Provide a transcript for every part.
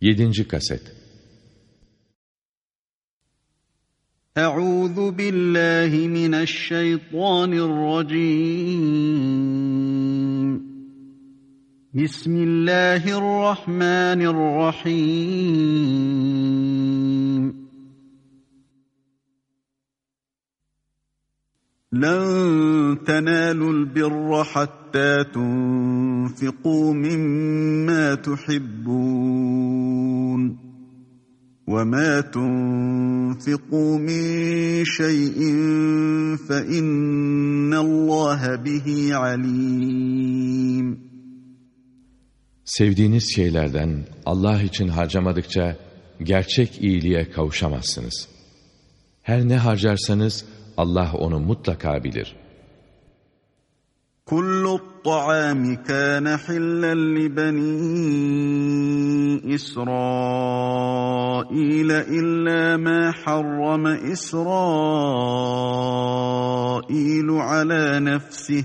7. kaset Euzu billahi mineşşeytanirracim Bismillahirrahmanirrahim لن تنالوا البر حتى تنفقوا مما تحبون وما تنفقوا من شيء فإن الله به عليم Sevdiğiniz şeylerden Allah için harcamadıkça gerçek iyiliğe kavuşamazsınız. Her ne harcarsanız Allah onu mutlaka bilir. كل الطعام كان حلا لبني إسرائيل إلا ما حرم إسرائيل على نفسه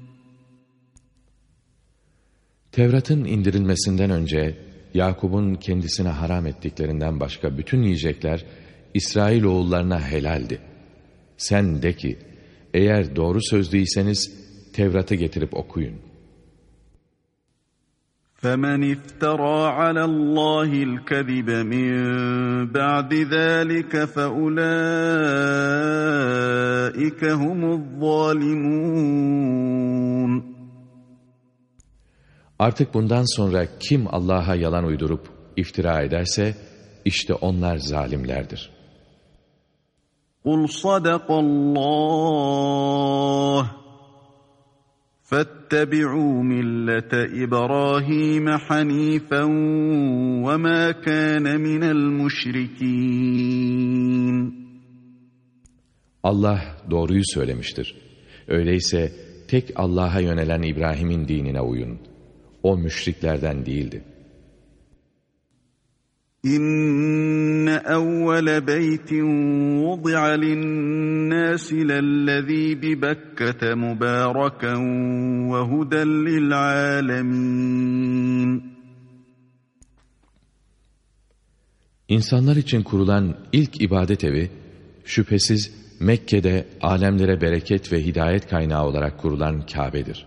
Tevrat'ın indirilmesinden önce Yakup'un kendisine haram ettiklerinden başka bütün yiyecekler İsrail oğullarına helaldi. Sen de ki, eğer doğru sözlüyseniz Tevrat'ı getirip okuyun. فَمَنِ افْتَرَى عَلَى اللّٰهِ الْكَذِبَ مِنْ بَعْدِ ذَٰلِكَ فَأُولَٰئِكَ هُمُ الظَّالِمُونَ Artık bundan sonra kim Allah'a yalan uydurup iftira ederse, işte onlar zalimlerdir. قُلْ صَدَقَ اللّٰهِ فَاتَّبِعُوا مِلَّةَ إِبْرَاهِيمَ حَنِيفًا وَمَا كَانَ مِنَ الْمُشْرِكِينَ Allah doğruyu söylemiştir. Öyleyse tek Allah'a yönelen İbrahim'in dinine uyun. O müşriklerden değildi. إن أول بيت وضع للناس للذي ببكة مباركا وهدى للعالمين İnsanlar için kurulan ilk ibadet evi, şüphesiz Mekke'de alemlere bereket ve hidayet kaynağı olarak kurulan Kabe'dir.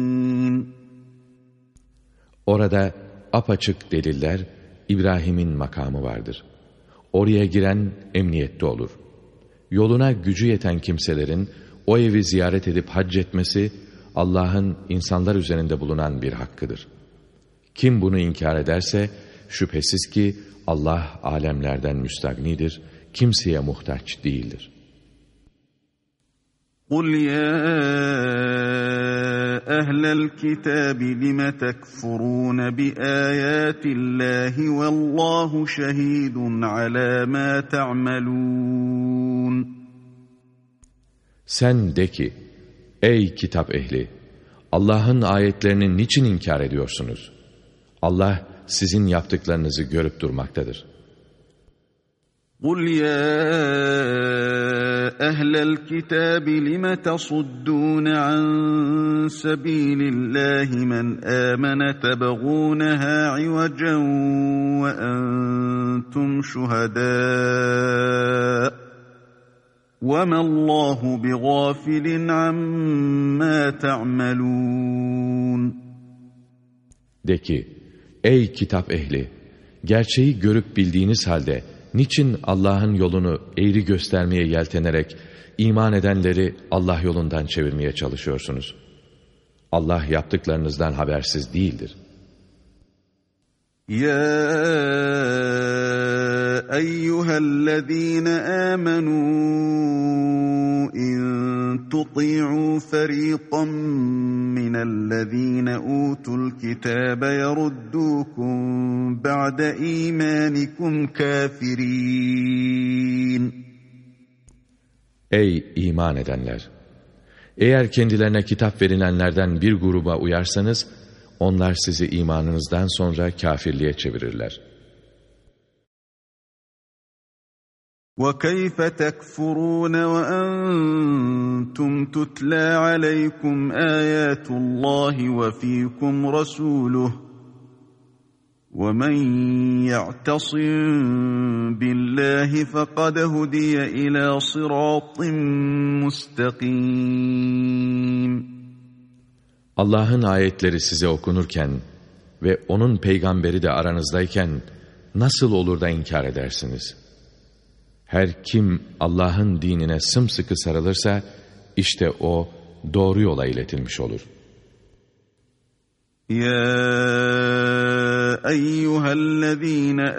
Orada apaçık deliller, İbrahim'in makamı vardır. Oraya giren emniyette olur. Yoluna gücü yeten kimselerin o evi ziyaret edip hac etmesi, Allah'ın insanlar üzerinde bulunan bir hakkıdır. Kim bunu inkar ederse, şüphesiz ki Allah alemlerden müstagnidir, kimseye muhtaç değildir. قُلْ يَا أَهْلَ الْكِتَابِ لِمَ تَكْفُرُونَ بِآيَاتِ اللّٰهِ وَاللّٰهُ شَهِيدٌ عَلَى مَا تَعْمَلُونَ Sen de ki, ey kitap ehli, Allah'ın ayetlerini niçin inkar ediyorsunuz? Allah sizin yaptıklarınızı görüp durmaktadır. قُلْ يَا أَهْلَ الْكِتَابِ لِمَ تَصُدُّونَ عَنْ سَبِيلِ اللّٰهِ مَنْ آمَنَ تَبْغُونَهَا عِوَجًا وَأَنْتُمْ شُهَدَاءُ وَمَا اللّٰهُ بِغَافِلٍ عَمَّا تَعْمَلُونَ. Ki, ey kitap ehli, gerçeği görüp bildiğiniz halde niçin Allah'ın yolunu eğri göstermeye yeltenerek iman edenleri Allah yolundan çevirmeye çalışıyorsunuz? Allah yaptıklarınızdan habersiz değildir. Ya eyyühellezîne âmenû in tuti'û ferîqan minellezîne ûtul kitâbe yeruddûkum ba'de îmânikum kâfirîn. Ey iman edenler! Eğer kendilerine kitap verilenlerden bir gruba uyarsanız, onlar sizi imanınızdan sonra kafirliğe çevirirler. وَكَيْفَ تَكْفُرُونَ وَأَنْتُمْ تُتْلَى عَلَيْكُمْ آيَاتُ اللّٰهِ وَفِيكُمْ رَسُولُهُ وَمَنْ يَعْتَصِمْ بِاللّٰهِ فَقَدْ هُدِيَ إِلَى صِرَاطٍ مُسْتَقِيمٍ Allah'ın ayetleri size okunurken ve O'nun peygamberi de aranızdayken nasıl olur da inkar edersiniz? Her kim Allah'ın dinine sımsıkı sarılırsa, işte o doğru yola iletilmiş olur. Ya eyyühellezîne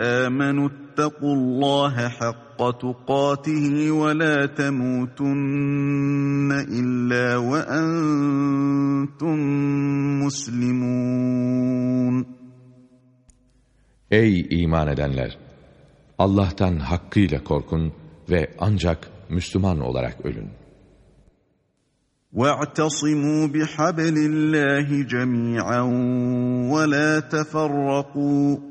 ittakullâhe hakka tukâtihi ve lâ temûtunne illâ ve entum muslimun. Ey iman edenler! Allah'tan hakkıyla korkun ve ancak Müslüman olarak ölün. وَاعْتَصِمُوا بِحَبْلِ اللّٰهِ جَمِيعًا وَلَا تَفَرَّقُوا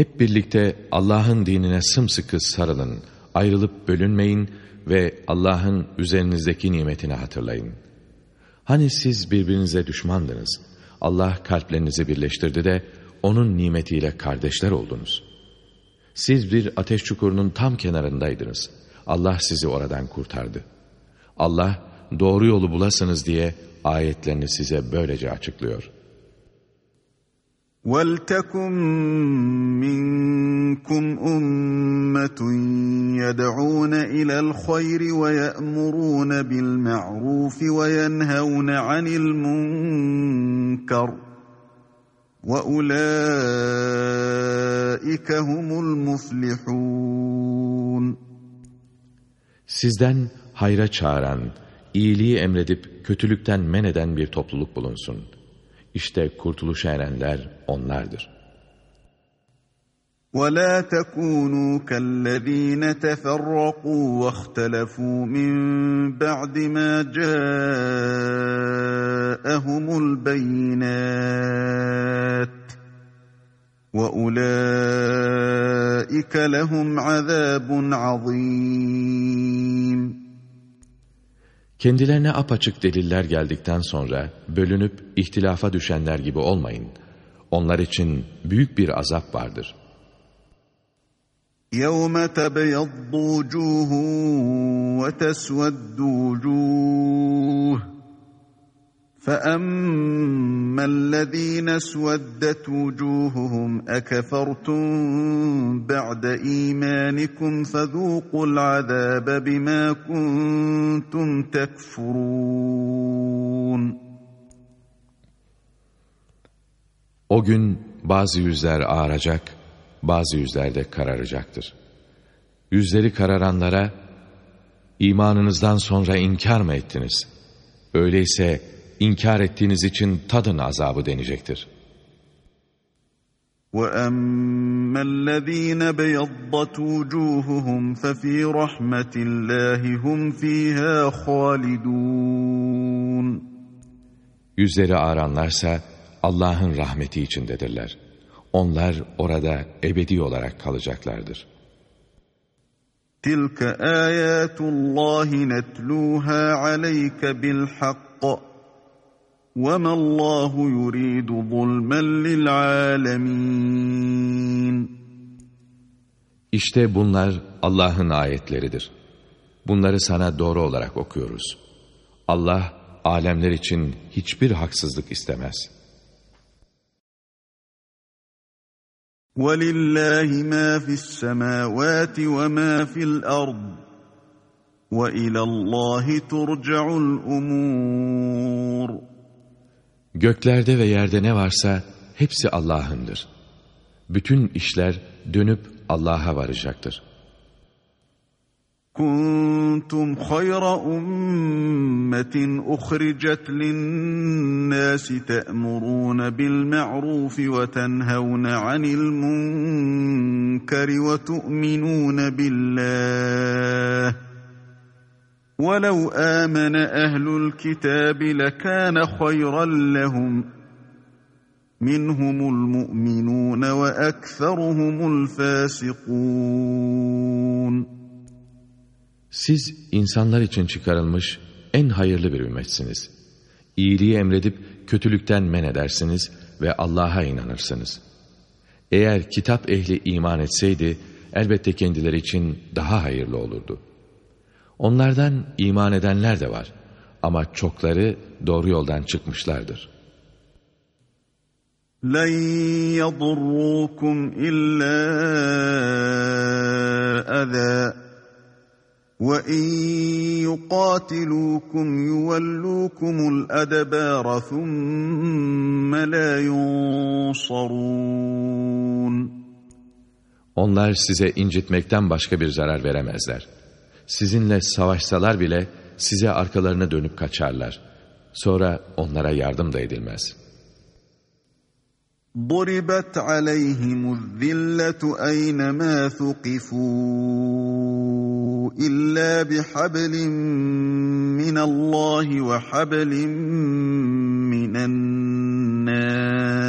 Hep birlikte Allah'ın dinine sımsıkı sarılın, ayrılıp bölünmeyin ve Allah'ın üzerinizdeki nimetini hatırlayın. Hani siz birbirinize düşmandınız. Allah kalplerinizi birleştirdi de onun nimetiyle kardeşler oldunuz. Siz bir ateş çukurunun tam kenarındaydınız. Allah sizi oradan kurtardı. Allah doğru yolu bulasınız diye ayetlerini size böylece açıklıyor.'' وَلْتَكُنْ مِنْكُمْ أُمَّةٌ يَدْعُونَ إِلَى الْخَيْرِ وَيَأْمُرُونَ بِالْمَعْرُوفِ وَيَنْهَوْنَ عَنِ الْمُنْكَرِ وَأُولَٰئِكَ هُمُ الْمُفْلِحُونَ Sizden hayra çağıran, iyiliği emredip kötülükten men eden bir topluluk bulunsun.'' İşte kurtuluşa erenler onlardır. وَلَا تَكُونُوا كَالَّذ۪ينَ تَفَرَّقُوا وَاخْتَلَفُوا مِنْ بَعْدِ مَا جَاءَهُمُ الْبَيِّنَاتِ وَأُولَٰئِكَ لَهُمْ عَذَابٌ عَظِيمٌ Kendilerine apaçık deliller geldikten sonra bölünüp ihtilafa düşenler gibi olmayın. Onlar için büyük bir azap vardır. يَوْمَ تَبْيَضُّ وُجُوهٌ وَتَسْوَدُّ وُجُوهٌ فَأَمَّا الَّذ۪ينَ اسْوَدَّتْ وُجُوهُهُمْ أَكَفَرْتُمْ بَعْدَ إِيمَانِكُمْ فَذُوقُوا الْعَذَابَ بِمَا كُنْتُمْ تَكْفُرُونَ O gün bazı yüzler ağaracak, bazı yüzler de kararacaktır. Yüzleri kararanlara, imanınızdan sonra inkar mı ettiniz? Öyleyse, İnkar ettiğiniz için tadın azabı denecektir. وَأَمَّا الَّذ۪ينَ بَيَضَّتْ وُجُوهُهُمْ فَف۪ي رَحْمَةِ اللّٰهِ هُمْ ف۪يهَا خَالِدُونَ Yüzleri ağaranlarsa Allah'ın rahmeti içindedirler. Onlar orada ebedi olarak kalacaklardır. تِلْكَ آيَاتُ اللّٰهِ نَتْلُوهَا عَلَيْكَ بِالْحَقِّ وَمَا اللّٰهُ يُرِيدُ ظُلْمًا لِلْعَالَمِينَ İşte bunlar Allah'ın ayetleridir. Bunları sana doğru olarak okuyoruz. Allah, alemler için hiçbir haksızlık istemez.'' وَلِلَّهِ مَا فِي السَّمَاوَاتِ وَمَا فِي الْأَرْضِ وَإِلَى اللّٰهِ تُرْجَعُ الْأُمُورِ Göklerde ve yerde ne varsa hepsi Allah'ındır. Bütün işler dönüp Allah'a varacaktır. Kuntum hayra ummetin uhricet linnâsi te'murûne bil ma'rufi ve tenhevne anil munkeri ve tu'minûne billah. ولو آمن أهل الكتاب لكان خيرا لهم منهم المؤمنون وأكثرهم الفاسقون Siz insanlar için çıkarılmış en hayırlı bir ümmetsiniz. İyiliği emredip kötülükten men edersiniz ve Allah'a inanırsınız. Eğer kitap ehli iman etseydi, elbette kendileri için daha hayırlı olurdu. Onlardan iman edenler de var ama çokları doğru yoldan çıkmışlardır. لَنْ يَضُرُّوكُمْ إِلَّا أَذَى وَاِنْ يُقَاتِلُوكُمْ يُوَلُّوكُمُ الْأَدَبَارَ ثُمَّ لَا يُنْصَرُونَ Onlar size incitmekten başka bir zarar veremezler. Sizinle savaşsalar bile size arkalarını dönüp kaçarlar. Sonra onlara yardım da edilmez.'' ضربت عليهم الذلة أينما ثقفوا إلا بحبل من الله وحبل من الناس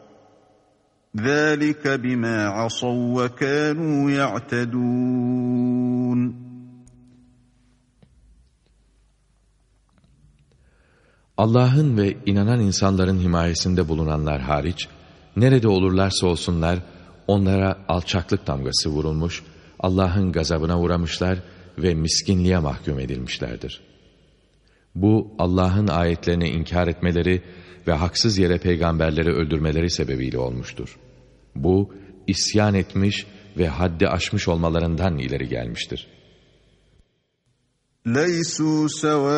ذلك بما عصوا وكانوا يعتدون Allah'ın ve inanan insanların himayesinde bulunanlar hariç, nerede olurlarsa olsunlar, onlara alçaklık damgası vurulmuş, Allah'ın gazabına uğramışlar ve miskinliğe mahkum edilmişlerdir. Bu, Allah'ın ayetlerini inkar etmeleri ve haksız yere peygamberleri öldürmeleri sebebiyle olmuştur. Bu, isyan etmiş ve haddi aşmış olmalarından ileri gelmiştir. لَيْسُوا سَوَاءً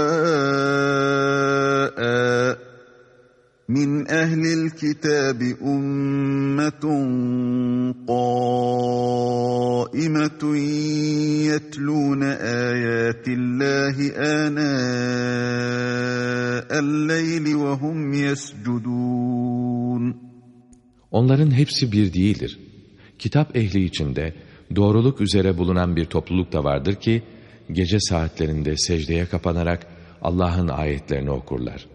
مِنْ أَهْلِ الْكِتَابِ أُمَّةٌ قَائِمَةٌ يَتْلُونَ آيَاتِ اللّٰهِ آنَاءَ اللَّيْلِ وَهُمْ يَسْجُدُونَ Onların hepsi bir değildir. Kitap ehli içinde doğruluk üzere bulunan bir topluluk da vardır ki, gece saatlerinde secdeye kapanarak Allah'ın ayetlerini okurlar.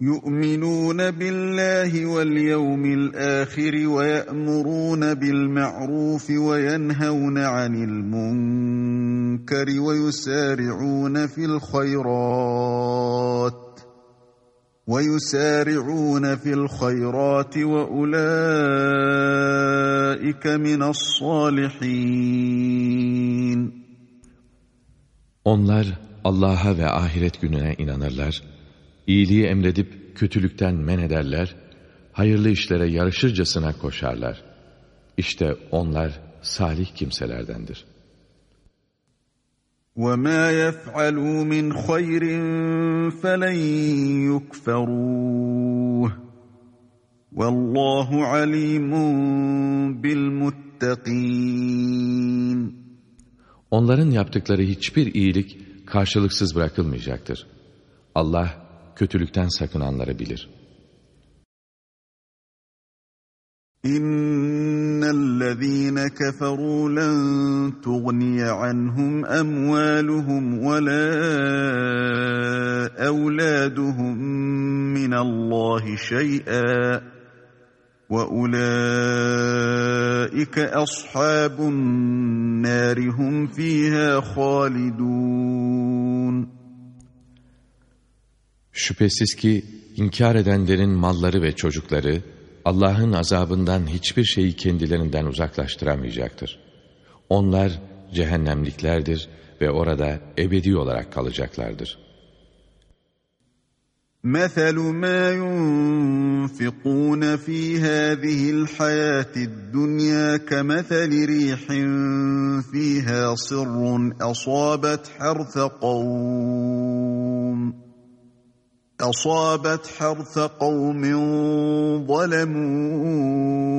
يُؤْمِنُونَ بِاللّٰهِ وَالْيَوْمِ الْآخِرِ وَيَأْمُرُونَ بِالْمَعْرُوفِ وَيَنْهَوْنَ عَنِ الْمُنْكَرِ وَيُسَارِعُونَ فِي الْخَيْرَاتِ وَيُسَارِعُونَ فِي الْخَيْرَاتِ وَأُولَٰئِكَ مِنَ الصَّالِحِينَ Onlar Allah'a ve ahiret gününe inanırlar, iyiliği emredip kötülükten men ederler, hayırlı işlere yarışırcasına koşarlar. İşte onlar salih kimselerdendir. وَمَا يَفْعَلُوا مِنْ خَيْرٍ فَلَنْ يُكْفَرُوهُ وَاللّٰهُ عَلِيمٌ بِالْمُتَّقِينَ Onların yaptıkları hiçbir iyilik karşılıksız bırakılmayacaktır. Allah kötülükten sakınanları bilir. İnnellezîne keferû len tuğniye anhum emvâluhum ve lâ evlâduhum minallâhi şey'â ve ulâike ashabun nâri hum fîhâ halidûn. Şüphesiz ki inkar edenlerin malları ve çocukları Allah'ın azabından hiçbir şeyi kendilerinden uzaklaştıramayacaktır. Onlar cehennemliklerdir ve orada ebedi olarak kalacaklardır. مَثَلُ مَا يُنْفِقُونَ فِي هَذِهِ الْحَيَاةِ الدُّنْيَا كَمَثَلِ رِيحٍ فِيهَا صِرٌّ أَصَابَتْ حَرْثَ قَوْمٍ أصابت حرث قوم ظلموا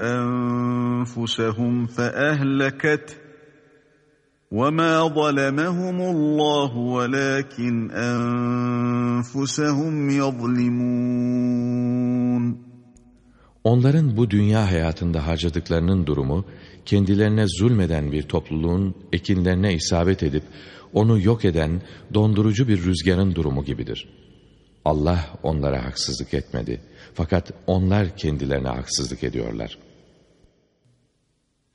أنفسهم فأهلكت وما ظلمهم الله ولكن أنفسهم يظلمون Onların bu dünya hayatında harcadıklarının durumu, kendilerine zulmeden bir topluluğun ekinlerine isabet edip, onu yok eden dondurucu bir rüzgarın durumu gibidir.'' Allah onlara haksızlık etmedi. Fakat onlar kendilerine haksızlık ediyorlar.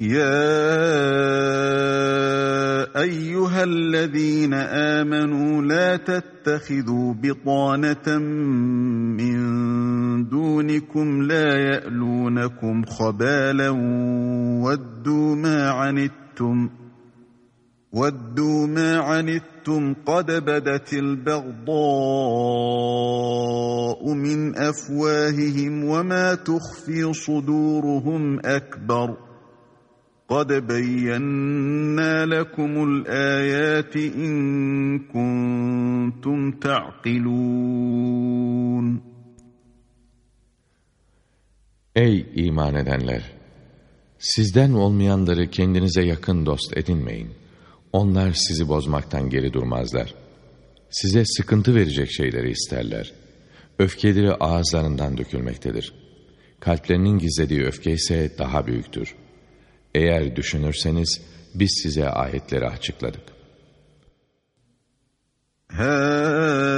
Ya eyyühellezîne âmenû la tettehidû bitaneten min dûnikum la ye'lûnekum habâlen veddû mâ anittum. وَدُّوا مَا عَنِتُّمْ قَدْ بَدَتِ الْبَغْضَاءُ مِنْ أَفْوَاهِهِمْ وَمَا تُخْفِي صُدُورُهُمْ أَكْبَرُ قَدْ بَيَّنَّا لَكُمُ الْآيَاتِ إِن كُنتُمْ تَعْقِلُونَ Ey iman edenler! Sizden olmayanları kendinize yakın dost edinmeyin. Onlar sizi bozmaktan geri durmazlar. Size sıkıntı verecek şeyleri isterler. Öfkeleri ağızlarından dökülmektedir. Kalplerinin gizlediği öfke ise daha büyüktür. Eğer düşünürseniz biz size ayetleri açıkladık. Ha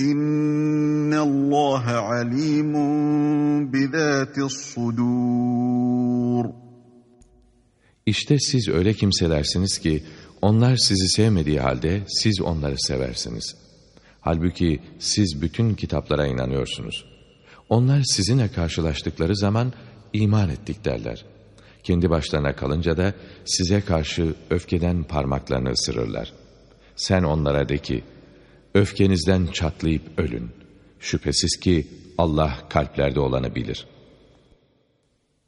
İnna Allah alimun bizatis sudur. İşte siz öyle kimselersiniz ki onlar sizi sevmediği halde siz onları seversiniz. Halbuki siz bütün kitaplara inanıyorsunuz. Onlar sizinle karşılaştıkları zaman iman ettik derler. Kendi başlarına kalınca da size karşı öfkeden parmaklarını ısırırlar. Sen onlara de ki, öfkenizden çatlayıp ölün. Şüphesiz ki Allah kalplerde olanı bilir.''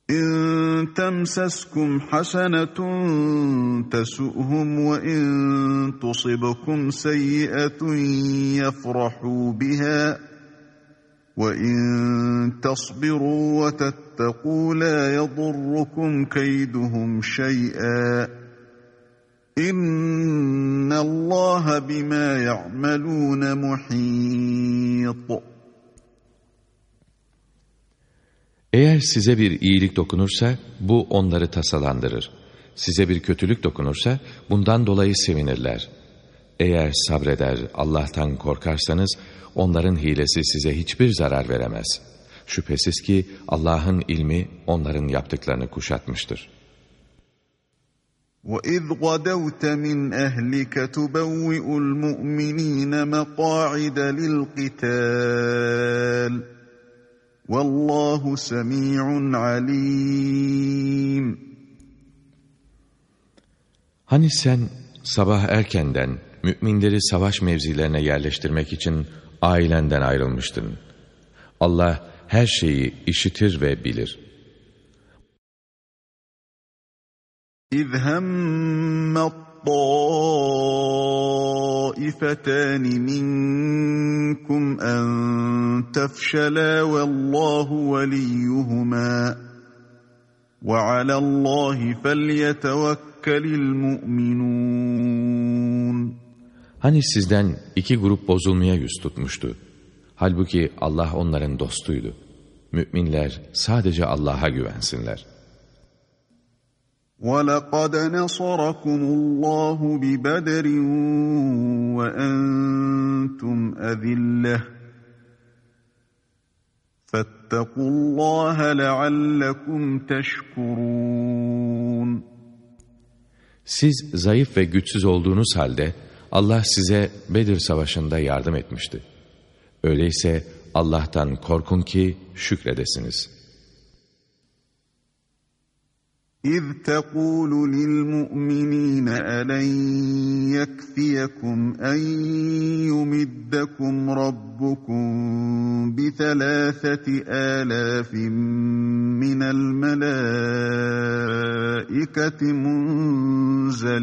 إن تمسسكم حسنة تسؤهم وإن تصبكم سيئة يفرحوا بها وإن تصبروا وتتقوا لا يضركم كيدهم شيئا İnna Allah bima ya'malun muhit. Eğer size bir iyilik dokunursa bu onları tasalandırır. Size bir kötülük dokunursa bundan dolayı sevinirler. Eğer sabreder, Allah'tan korkarsanız onların hilesi size hiçbir zarar veremez. Şüphesiz ki Allah'ın ilmi onların yaptıklarını kuşatmıştır.'' وَإِذْ غَدَوْتَ مِنْ أَهْلِكَ تُبَوِّئُ الْمُؤْمِنِينَ مَقَاعِدَ لِلْقِتَالِ وَاللّٰهُ سَمِيعٌ عَلِيمٌ Hani sen sabah erkenden müminleri savaş mevzilerine yerleştirmek için ailenden ayrılmıştın. Allah her şeyi işitir ve bilir. İz hemmet طائفتان منكم أن تفشلا والله وليهما وعلى الله فليتوكل المؤمنون Hani sizden iki grup bozulmaya yüz tutmuştu. Halbuki Allah onların dostuydu. Müminler sadece Allah'a güvensinler. وَلَقَدْ نَصَرَكُمُ اللّٰهُ بِبَدْرٍ وَأَنْتُمْ أَذِلَّةٌ فَاتَّقُوا اللّٰهَ لَعَلَّكُمْ تَشْكُرُونَ Siz zayıf ve güçsüz olduğunuz halde Allah size Bedir Savaşı'nda yardım etmişti. Öyleyse Allah'tan korkun ki şükredesiniz. Mu'minine elen yekfiyekum en yumiddekum rabbukum bi thelâtheti âlâfin minel melâiketi munzelîn.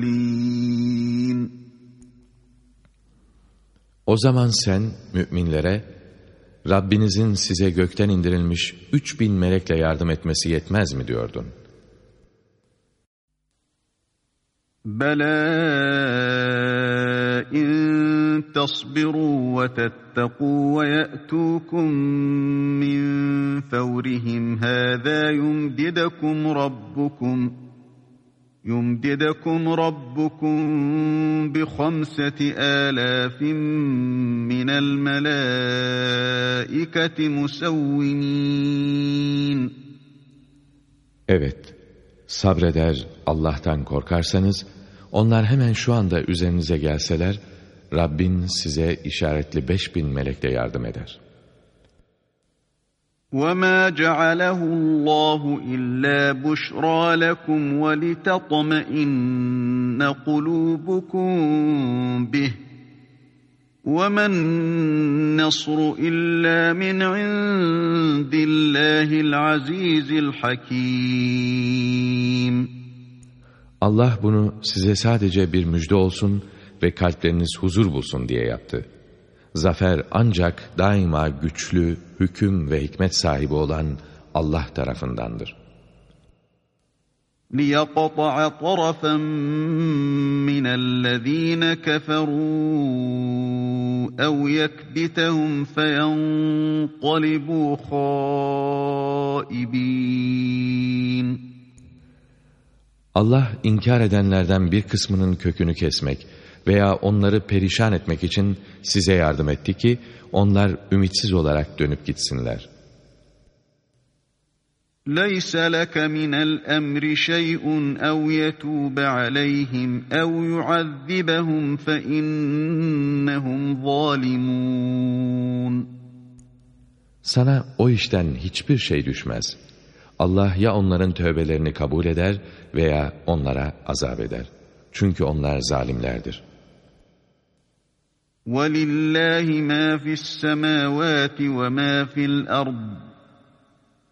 O zaman sen müminlere Rabbinizin size gökten indirilmiş üç bin melekle yardım etmesi yetmez mi diyordun? بلى إن تصبروا وتتقوا ويأتوكم من فورهم هذا يمددكم ربكم يمددكم ربكم بخمسة آلاف من الملائكة مسومين Evet, sabreder, Allah'tan korkarsanız onlar hemen şu anda üzerinize gelseler, Rabbin size işaretli beş bin melekle yardım eder.'' وَمَا جَعَلَهُ اللّٰهُ إِلَّا بُشْرَى لَكُمْ وَلِتَطْمَئِنَّ قُلُوبُكُمْ بِهِ وَمَا النَّصْرُ إِلَّا مِنْ عِنْدِ اللّٰهِ الْعَز۪يزِ الْحَك۪يمِ Allah bunu size sadece bir müjde olsun ve kalpleriniz huzur bulsun diye yaptı. Zafer ancak daima güçlü, hüküm ve hikmet sahibi olan Allah tarafındandır. لِيَقْطَعَ طَرَفًا مِّنَ الَّذ۪ينَ كَفَرُوا اَوْ يَكْبِتَهُمْ فَيَنْقَلِبُوا خَائِب۪ينَ Allah inkar edenlerden bir kısmının kökünü kesmek veya onları perişan etmek için size yardım etti ki onlar ümitsiz olarak dönüp gitsinler. لَيْسَ لَكَ مِنَ الْأَمْرِ شَيْءٌ اَوْ يَتُوبَ عَلَيْهِمْ اَوْ يُعَذِّبَهُمْ فَاِنَّهُمْ ظَالِمُونَ Sana o işten hiçbir şey düşmez. Allah ya onların tövbelerini kabul eder veya onlara azap eder. Çünkü onlar zalimlerdir. وَلِلَّهِ مَا فِي السَّمَاوَاتِ وَمَا فِي الْأَرْضِ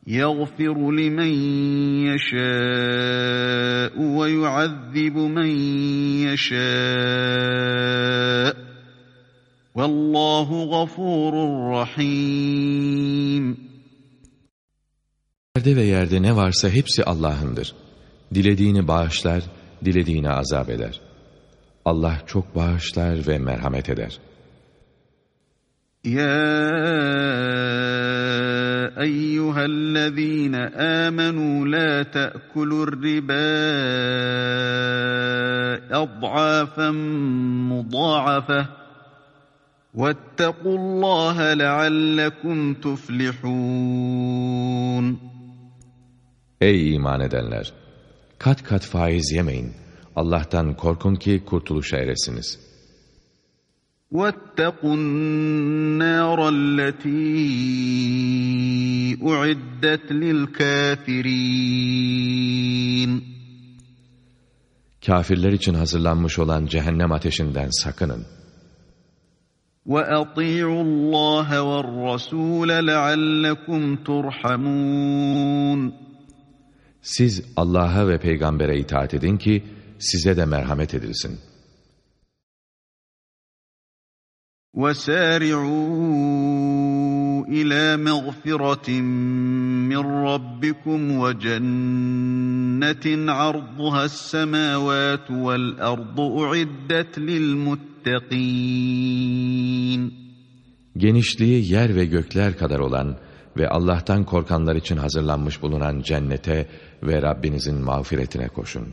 يَغْفِرُ لِمَنْ يَشَاءُ وَيُعَذِّبُ مَنْ يَشَاءُ وَاللّٰهُ غَفُورٌ رَحِيمٌ Yerde ve yerde ne varsa hepsi Allah'ındır. Dilediğini bağışlar, dilediğini azap eder. Allah çok bağışlar ve merhamet eder. Ya أيها الذين آمنوا لا تأكلوا الربا أضعافا مضاعفة واتقوا الله لعلكم تفلحون Ey iman edenler! Kat kat faiz yemeyin. Allah'tan korkun ki kurtuluşa eresiniz. واتقوا النار التي أعدت للكافرين Kafirler için hazırlanmış olan cehennem ateşinden sakının. وَأَطِيعُوا اللّٰهَ وَالرَّسُولَ لَعَلَّكُمْ تُرْحَمُونَ Siz Allah'a ve peygambere itaat edin ki size de merhamet edilsin. وَسَارِعُوا إِلَى مَغْفِرَةٍ مِّن رَّبِّكُمْ وَجَنَّةٍ عَرْضُهَا السَّمَاوَاتُ وَالْأَرْضُ أُعِدَّتْ لِلْمُتَّقِينَ Genişliği yer ve gökler kadar olan ve Allah'tan korkanlar için hazırlanmış bulunan cennete ve Rabbinizin mağfiretine koşun.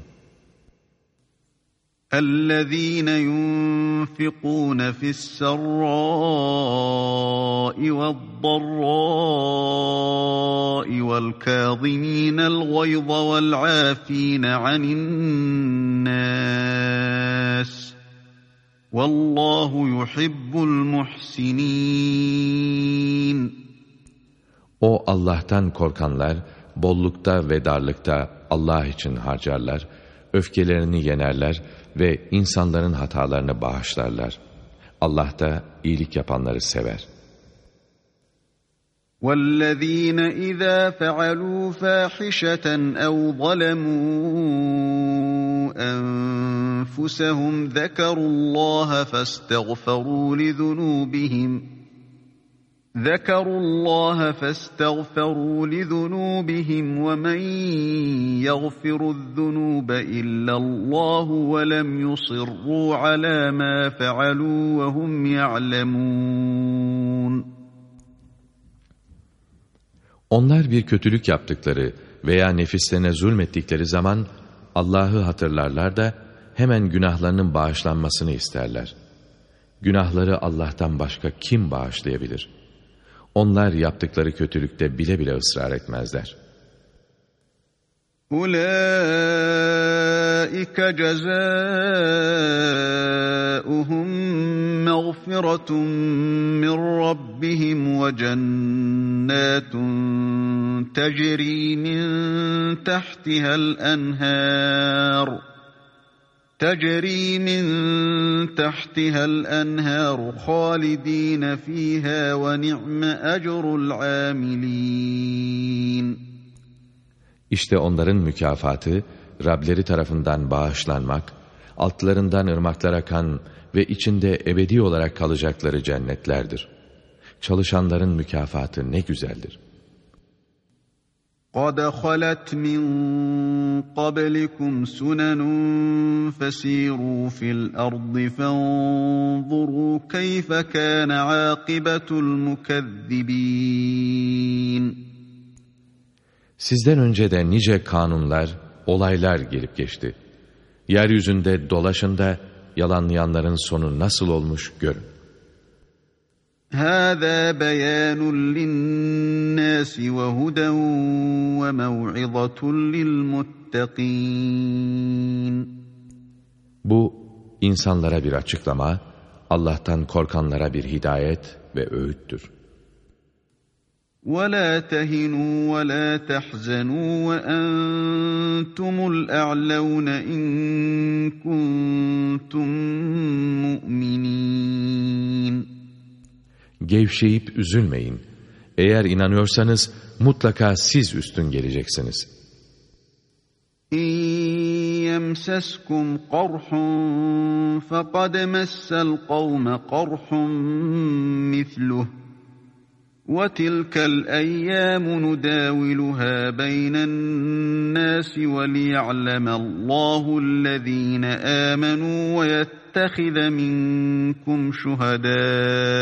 الذين ينفقون في السراء والضراء والكاظمين الغيظ والعافين عن الناس والله يحب المحسنين O Allah'tan korkanlar bollukta ve darlıkta Allah için harcarlar, öfkelerini yenerler ve insanların hatalarını bağışlarlar. Allah da iyilik yapanları sever. وَالَّذ۪ينَ اِذَا فَعَلُوا فَاحِشَةً اَوْ ظَلَمُوا أَنفُسَهُمْ ذَكَرُوا اللّٰهَ فَاسْتَغْفَرُوا لِذُنُوبِهِمْ ذكروا الله فاستغفروا لذنوبهم ومن يغفر الذنوب إلا الله ولم يصروا على ما فعلوا وهم يعلمون Onlar bir kötülük yaptıkları veya nefislerine zulmettikleri zaman Allah'ı hatırlarlar da hemen günahlarının bağışlanmasını isterler. Günahları Allah'tan başka kim bağışlayabilir?'' Onlar yaptıkları kötülükte bile bile ısrar etmezler. أُولَٰئِكَ جَزَاؤُهُمْ مَغْفِرَةٌ مِّن رَّبِّهِمْ وَجَنَّاتٌ تَجْرِي مِن تَحْتِهَا الْأَنْهَارُ تجري من تحتها الأنهار خالدين فيها ونعم أجر العاملين İşte onların mükafatı Rableri tarafından bağışlanmak, altlarından ırmaklar akan ve içinde ebedi olarak kalacakları cennetlerdir. Çalışanların mükafatı ne güzeldir. قَدْ خَلَتْ مِنْ قَبْلِكُمْ سُنَنٌ فَسِيرُوا فِي الْأَرْضِ فَانظُرُوا كَيْفَ كَانَ عَاقِبَةُ الْمُكَذِّبِينَ Sizden önce de nice kanunlar, olaylar gelip geçti. Yeryüzünde dolaşın da yalanlayanların sonu nasıl olmuş görün. هذا بيان للناس وهدى وموعظة للمتقين Bu insanlara bir açıklama, Allah'tan korkanlara bir hidayet ve öğüttür. وَلَا تَهِنُوا وَلَا تَحْزَنُوا وَأَنْتُمُ الْأَعْلَوْنَ إِن كُنْتُمْ مُؤْمِنِينَ Gevşeyip üzülmeyin. Eğer inanıyorsanız mutlaka siz üstün geleceksiniz. يَمْسَسْكُمْ قَرْحٌ فَقَدْ مَسَّ الْقَوْمَ قَرْحٌ مِثْلُهُ وَتِلْكَ الْأَيَّامُ نُدَاوِلُهَا بَيْنَ النَّاسِ وَلِيَعْلَمَ اللَّهُ الَّذِينَ آمَنُوا وَيَتَّخِذَ مِنكُمْ شُهَدَاءَ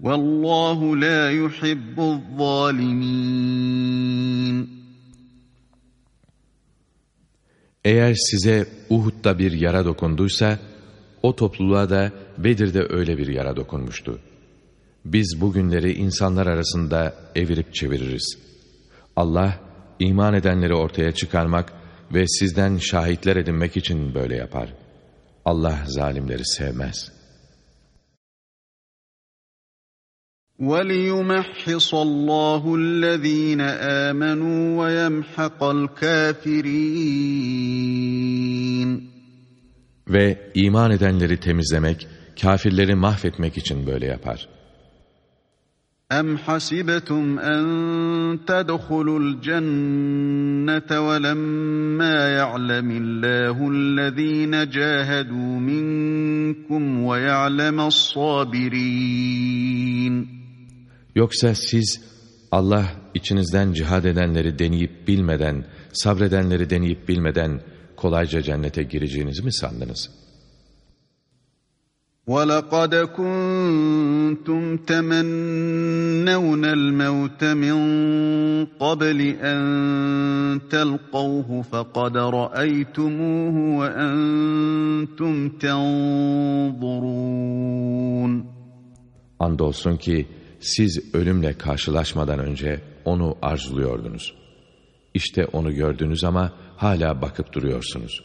Vallahu la yuhibbuz zalimin. Eğer size Uhud'da bir yara dokunduysa, o topluluğa da Bedir'de öyle bir yara dokunmuştu. Biz bugünleri insanlar arasında evirip çeviririz. Allah, iman edenleri ortaya çıkarmak ve sizden şahitler edinmek için böyle yapar. Allah zalimleri sevmez.'' وَلِيُمَحِّصَ اللّٰهُ الَّذ۪ينَ آمَنُوا وَيَمْحَقَ الْكَافِرِينَ Ve iman edenleri temizlemek, kafirleri mahvetmek için böyle yapar. أَمْ حَسِبَتُمْ أَنْ تَدْخُلُوا الْجَنَّةَ وَلَمَّا يَعْلَمِ اللّٰهُ الَّذ۪ينَ جَاهَدُوا مِنْكُمْ وَيَعْلَمَ الصَّابِرِينَ Yoksa siz Allah içinizden cihad edenleri deneyip bilmeden, sabredenleri deneyip bilmeden kolayca cennete gireceğinizi mi sandınız? وَلَقَدْ كُنْتُمْ تَمَنَّوْنَ الْمَوْتَ مِنْ قَبْلِ أَنْ تَلْقَوْهُ فَقَدْ رَأَيْتُمُوهُ وَأَنْتُمْ تَنْظُرُونَ Andolsun ki siz ölümle karşılaşmadan önce onu arzuluyordunuz. İşte onu gördünüz ama hala bakıp duruyorsunuz.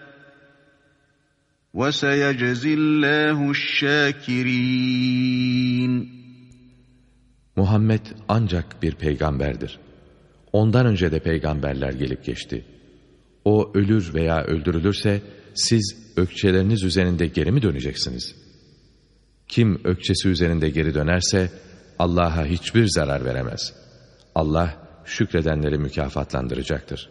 وَسَيَجْزِي اللّٰهُ الشَّاكِرِينَ Muhammed ancak bir peygamberdir. Ondan önce de peygamberler gelip geçti. O ölür veya öldürülürse siz ökçeleriniz üzerinde geri mi döneceksiniz?'' Kim ökçesi üzerinde geri dönerse Allah'a hiçbir zarar veremez. Allah şükredenleri mükafatlandıracaktır.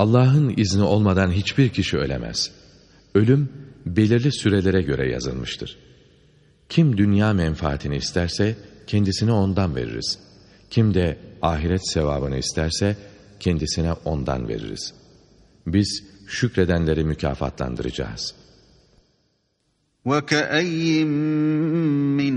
Allah'ın izni olmadan hiçbir kişi ölemez. Ölüm belirli sürelere göre yazılmıştır. Kim dünya menfaatini isterse kendisine ondan veririz.'' Kim de ahiret sevabını isterse kendisine ondan veririz. Biz şükredenleri mükafatlandıracağız. وَكَأَيِّن مِّن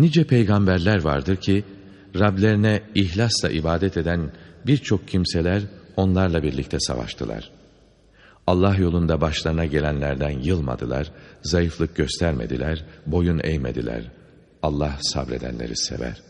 Nice peygamberler vardır ki, Rablerine ihlasla ibadet eden birçok kimseler onlarla birlikte savaştılar.'' Allah yolunda başlarına gelenlerden yılmadılar, zayıflık göstermediler, boyun eğmediler. Allah sabredenleri sever.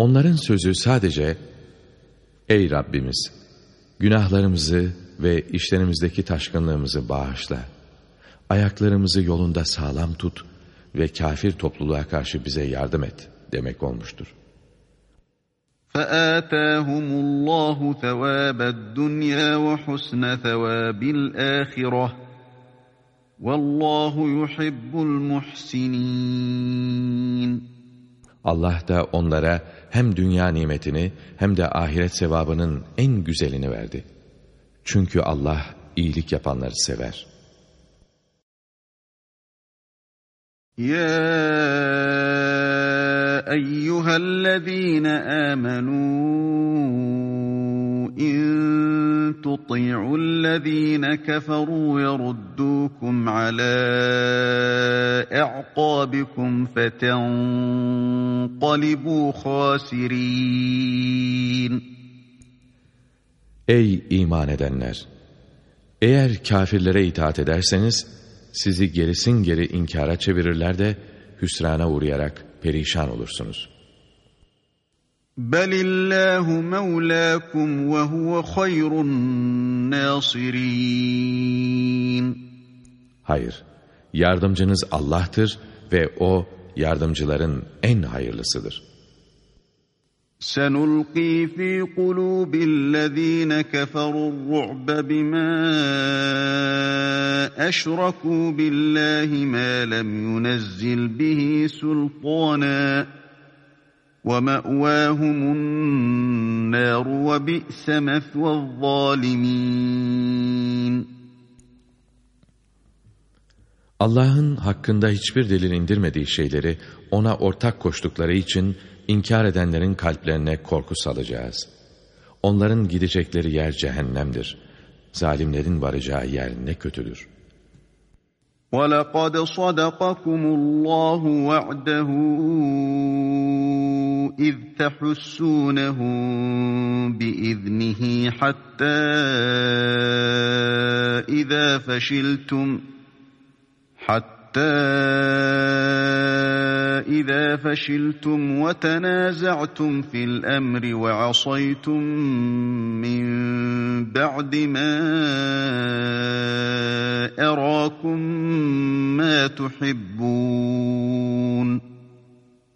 Onların sözü sadece Ey Rabbimiz! Günahlarımızı ve işlerimizdeki taşkınlığımızı bağışla. Ayaklarımızı yolunda sağlam tut ve kafir topluluğa karşı bize yardım et demek olmuştur. فآتاهم الله ثواب الدنيا وحسن ثواب الآخرة والله يحب المحسنين Allah da onlara hem dünya nimetini hem de ahiret sevabının en güzelini verdi. Çünkü Allah iyilik yapanları sever. Ya eyyühellezîne âmenû in tuti'ullezîne keferû yeruddukum alâ e'qâbikum fetenqalibû khâsirîn. Ey iman edenler! Eğer kafirlere itaat ederseniz, sizi gerisin geri inkara çevirirler de, hüsrana uğrayarak perişan olursunuz. بَلِ اللّٰهُ مَوْلَاكُمْ وَهُوَ خَيْرُ النَّاصِرِينَ Hayır, yardımcınız Allah'tır ve O, yardımcıların en hayırlısıdır. سنلقي في قلوب الذين كفروا الرعب بما أشركوا بالله ما لم ينزل به سلطانا ومأواهم النار وبئس مثوى الظالمين Allah'ın hakkında hiçbir delil indirmediği şeyleri ona ortak koştukları için İnkar edenlerin kalplerine korku salacağız. Onların gidecekleri yer cehennemdir. Zalimlerin varacağı yer ne kötüdür. وَلَقَدْ صَدَقَكُمُ اللّٰهُ وَعْدَهُ اِذْ تَحُسُّونَهُمْ بِإِذْنِهِ حَتَّى اِذَا فَشِلْتُمْ حَتَّى إذا فشلتم وتنازعتم في الأمر وعصيتم من بعد ما أراكم ما تحبون.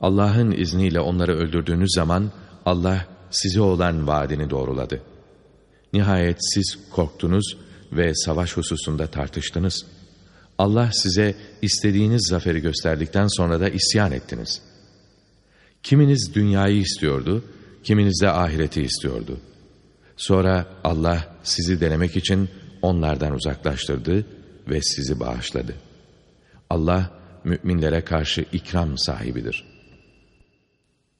Allah'ın izniyle onları öldürdüğünüz zaman Allah size olan vaadini doğruladı. Nihayet siz korktunuz ve savaş hususunda tartıştınız. Allah size istediğiniz zaferi gösterdikten sonra da isyan ettiniz. Kiminiz dünyayı istiyordu, kiminiz de ahireti istiyordu. Sonra Allah sizi denemek için onlardan uzaklaştırdı ve sizi bağışladı. Allah müminlere karşı ikram sahibidir.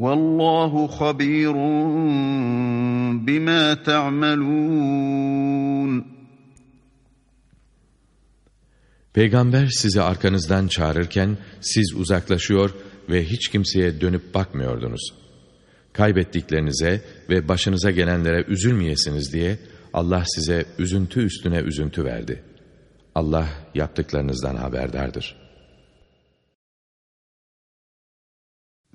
Vallahu habirun bima ta'malun. Peygamber sizi arkanızdan çağırırken siz uzaklaşıyor ve hiç kimseye dönüp bakmıyordunuz. Kaybettiklerinize ve başınıza gelenlere üzülmeyesiniz diye Allah size üzüntü üstüne üzüntü verdi. Allah yaptıklarınızdan haberdardır.''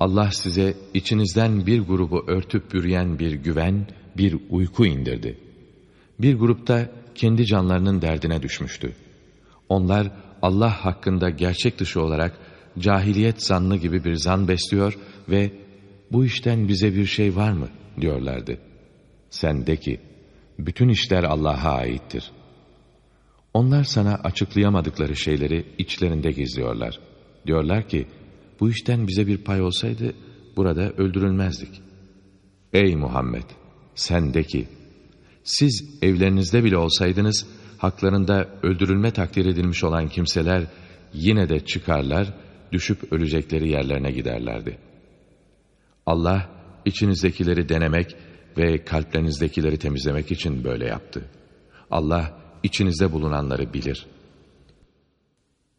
Allah size içinizden bir grubu örtüp bürüyen bir güven, bir uyku indirdi. Bir grupta kendi canlarının derdine düşmüştü. Onlar Allah hakkında gerçek dışı olarak cahiliyet zannı gibi bir zan besliyor ve bu işten bize bir şey var mı diyorlardı. Sen de ki, bütün işler Allah'a aittir. Onlar sana açıklayamadıkları şeyleri içlerinde gizliyorlar. Diyorlar ki, bu işten bize bir pay olsaydı burada öldürülmezdik. Ey Muhammed! Sen de ki, siz evlerinizde bile olsaydınız, haklarında öldürülme takdir edilmiş olan kimseler yine de çıkarlar, düşüp ölecekleri yerlerine giderlerdi. Allah, içinizdekileri denemek ve kalplerinizdekileri temizlemek için böyle yaptı. Allah, içinizde bulunanları bilir.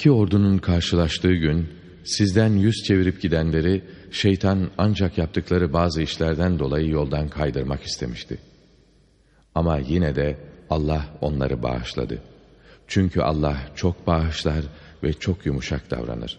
İki ordunun karşılaştığı gün sizden yüz çevirip gidenleri şeytan ancak yaptıkları bazı işlerden dolayı yoldan kaydırmak istemişti. Ama yine de Allah onları bağışladı. Çünkü Allah çok bağışlar ve çok yumuşak davranır.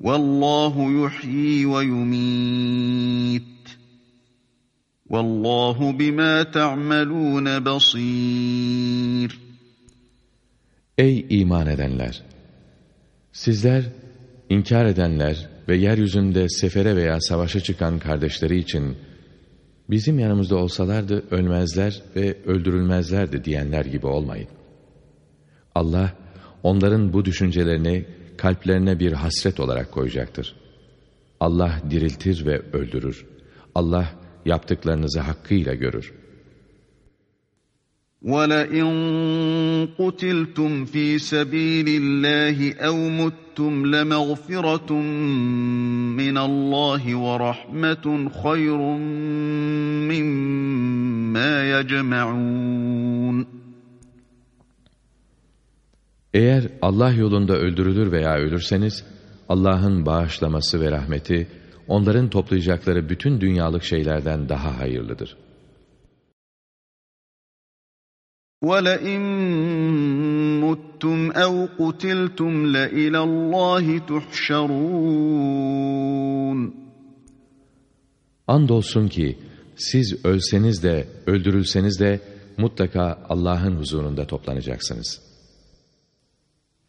Vallahu yuhyi ve yumit. Vallahu bima ta'malun basir. Ey iman edenler! Sizler inkar edenler ve yeryüzünde sefere veya savaşa çıkan kardeşleri için bizim yanımızda olsalardı ölmezler ve öldürülmezlerdi diyenler gibi olmayın. Allah onların bu düşüncelerini kalplerine bir hasret olarak koyacaktır. Allah diriltir ve öldürür. Allah yaptıklarınızı hakkıyla görür.'' وَلَئِن قُتِلْتُمْ فِي سَبِيلِ اللّٰهِ اَوْ مُتْتُمْ لَمَغْفِرَةٌ مِّنَ اللّٰهِ وَرَحْمَةٌ خَيْرٌ مِّمَّا يَجْمَعُونَ Eğer Allah yolunda öldürülür veya ölürseniz, Allah'ın bağışlaması ve rahmeti, onların toplayacakları bütün dünyalık şeylerden daha hayırlıdır.'' وَلَئِن مُتُّمْ اَوْ قُتِلْتُمْ لَإِلَى اللّٰهِ تُحْشَرُونَ Andolsun ki siz ölseniz de öldürülseniz de mutlaka Allah'ın huzurunda toplanacaksınız.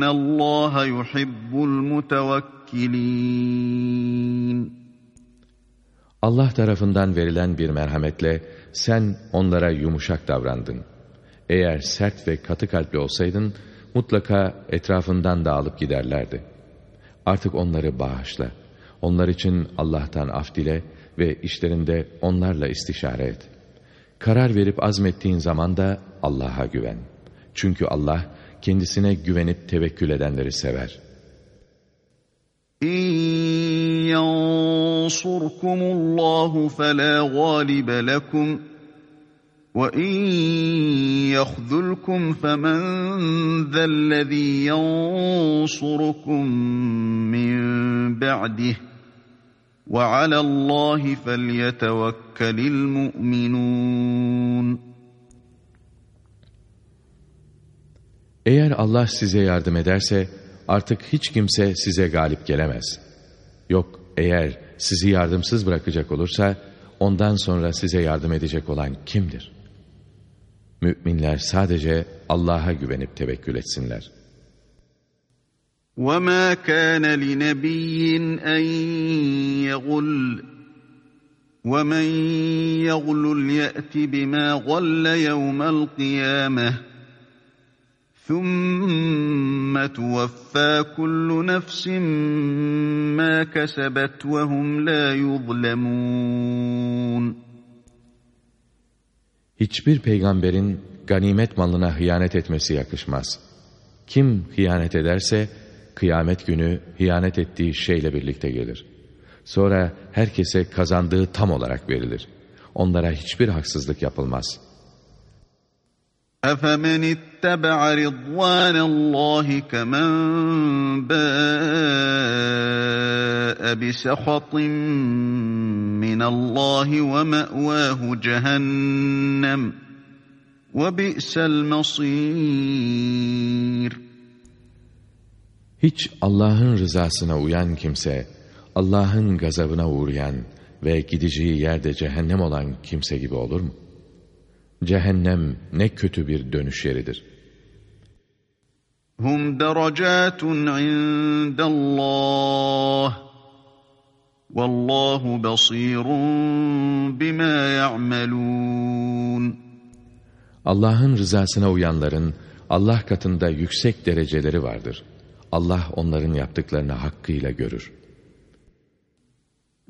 İnna Allah yuhibbul mutawakkilin. Allah tarafından verilen bir merhametle sen onlara yumuşak davrandın. Eğer sert ve katı kalpli olsaydın mutlaka etrafından dağılıp giderlerdi. Artık onları bağışla. Onlar için Allah'tan af dile ve işlerinde onlarla istişare et. Karar verip azmettiğin zaman da Allah'a güven. Çünkü Allah kendisine güvenip tevekkül edenleri sever. اِنْ يَنْصُرْكُمُ اللّٰهُ فَلَا غَالِبَ لَكُمْ وَاِنْ يَخْذُلْكُمْ فَمَنْ ذَا الَّذ۪ي يَنْصُرُكُمْ مِنْ بَعْدِهِ وَعَلَى اللّٰهِ فَلْيَتَوَكَّلِ الْمُؤْمِنُونَ Eğer Allah size yardım ederse artık hiç kimse size galip gelemez. Yok eğer sizi yardımsız bırakacak olursa ondan sonra size yardım edecek olan kimdir? Müminler sadece Allah'a güvenip tevekkül etsinler. وَمَا كَانَ لِنَبِيٍّ أَنْ يَغُلَّ وَمَنْ يَغْلُلْ يَأْتِ بِمَا غَلَّ يَوْمَ الْقِيَامَةِ ثُمَّ تُوَفَّى كُلُّ نَفْسٍ مَا كَسَبَتْ وَهُمْ لَا يُظْلَمُونَ Hiçbir peygamberin ganimet malına hıyanet etmesi yakışmaz. Kim hıyanet ederse, kıyamet günü hıyanet ettiği şeyle birlikte gelir. Sonra herkese kazandığı tam olarak verilir. Onlara hiçbir haksızlık yapılmaz.'' أَفَمَنِ اتَّبَعَ رِضْوَانَ اللّٰهِ كَمَنْ بَاءَ بِسَخَطٍ مِّنَ اللّٰهِ وَمَأْوَاهُ جَهَنَّمُ وَبِئْسَ الْمَصِيرُ Hiç Allah'ın rızasına uyan kimse, Allah'ın gazabına uğrayan ve gideceği yerde cehennem olan kimse gibi olur mu? Cehennem ne kötü bir dönüş yeridir. Hum derecatun indallah. Vallahu basirun bima ya'malun. Allah'ın rızasına uyanların Allah katında yüksek dereceleri vardır. Allah onların yaptıklarını hakkıyla görür.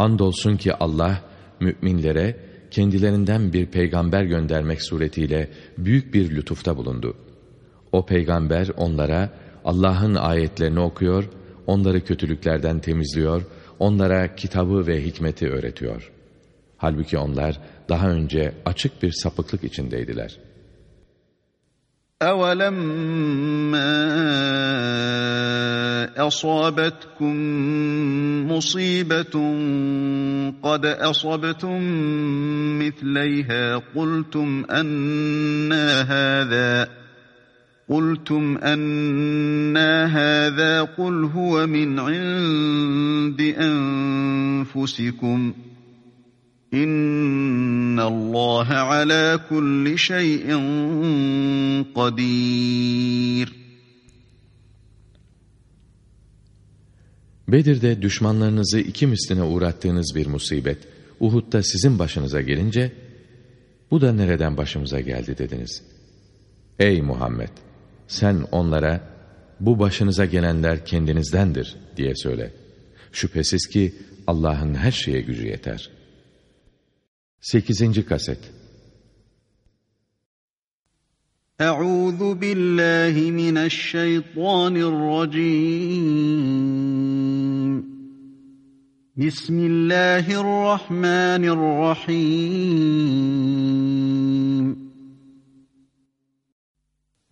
Andolsun ki Allah müminlere kendilerinden bir peygamber göndermek suretiyle büyük bir lütufta bulundu. O peygamber onlara Allah'ın ayetlerini okuyor, onları kötülüklerden temizliyor, onlara kitabı ve hikmeti öğretiyor. Halbuki onlar daha önce açık bir sapıklık içindeydiler.'' أَوَلَمَّا أَصَابَتْكُم مُّصِيبَةٌ قَدْ أَصَبْتُم مِّثْلَيْهَا قُلْتُمْ أَنَّىٰ هَٰذَا قُلْتُمْ أَنَّىٰ هَٰذَا قُلْ هُوَ مِنْ عِندِ أَنفُسِكُمْ ۗ İnna Allah ala kulli şeyin kadir. Bedir'de düşmanlarınızı iki misline uğrattığınız bir musibet, Uhud'da sizin başınıza gelince, bu da nereden başımıza geldi dediniz. Ey Muhammed! Sen onlara, bu başınıza gelenler kendinizdendir diye söyle. Şüphesiz ki Allah'ın her şeye gücü yeter. 8. Kaset Euzu billahi mineşşeytanirracim Bismillahirrahmanirrahim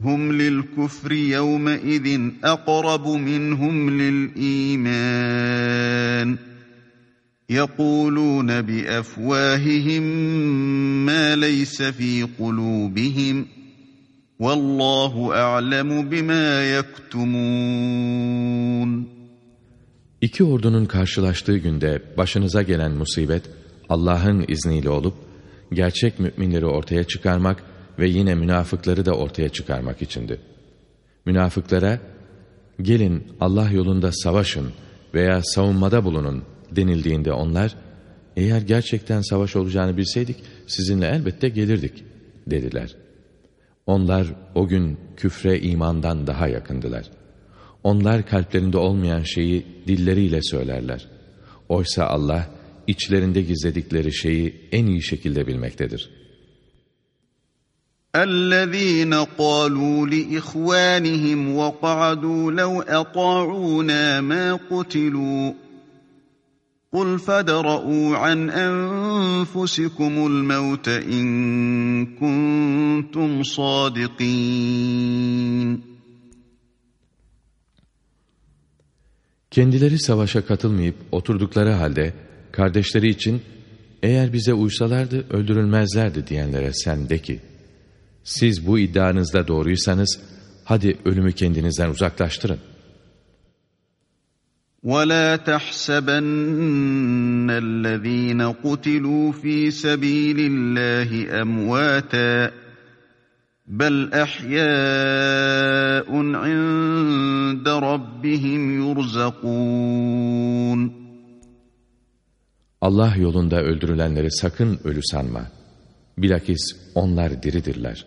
هُمْ لِلْكُفْرِ يَوْمَئِذٍ أَقْرَبُ مِنْهُمْ لِلْإِيمَانِ يَقُولُونَ بِأَفْوَاهِهِمْ مَا لَيْسَ فِي قُلُوبِهِمْ وَاللّٰهُ أَعْلَمُ بِمَا يَكْتُمُونَ İki ordunun karşılaştığı günde başınıza gelen musibet Allah'ın izniyle olup gerçek müminleri ortaya çıkarmak ve yine münafıkları da ortaya çıkarmak içindi. Münafıklara, gelin Allah yolunda savaşın veya savunmada bulunun denildiğinde onlar, eğer gerçekten savaş olacağını bilseydik sizinle elbette gelirdik dediler. Onlar o gün küfre imandan daha yakındılar. Onlar kalplerinde olmayan şeyi dilleriyle söylerler. Oysa Allah içlerinde gizledikleri şeyi en iyi şekilde bilmektedir.'' الذين قالوا لإخوانهم وقعدوا لو أطاعونا ما قتلوا قل فادرءوا عن أنفسكم الموت إن كنتم صادقين Kendileri savaşa katılmayıp oturdukları halde kardeşleri için eğer bize uysalardı öldürülmezlerdi diyenlere sen de ki siz bu iddianızda doğruysanız, hadi ölümü kendinizden uzaklaştırın. وَلَا تَحْسَبَنَّ الَّذ۪ينَ قُتِلُوا ف۪ي سَب۪يلِ اللّٰهِ أَمْوَاتًا بَلْ أَحْيَاءٌ عِنْدَ رَبِّهِمْ يُرْزَقُونَ Allah yolunda öldürülenleri sakın ölü sanma. Bilakis onlar diridirler.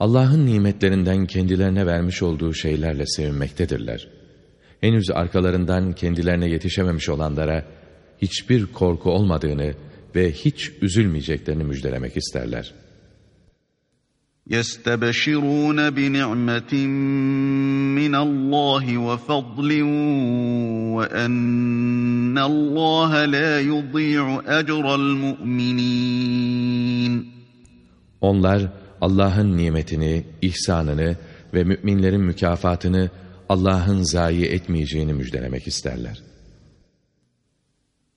Allah'ın nimetlerinden kendilerine vermiş olduğu şeylerle sevinmektedirler. Henüz arkalarından kendilerine yetişememiş olanlara hiçbir korku olmadığını ve hiç üzülmeyeceklerini müjdelemek isterler. يَسْتَبَشِرُونَ بِنِعْمَةٍ مِّنَ اللّٰهِ وَفَضْلٍ وَأَنَّ اللّٰهَ لَا يُضِيعُ أَجْرَ الْمُؤْمِنِينَ Onlar, Allah'ın nimetini, ihsanını ve müminlerin mükafatını Allah'ın zayi etmeyeceğini müjdelemek isterler.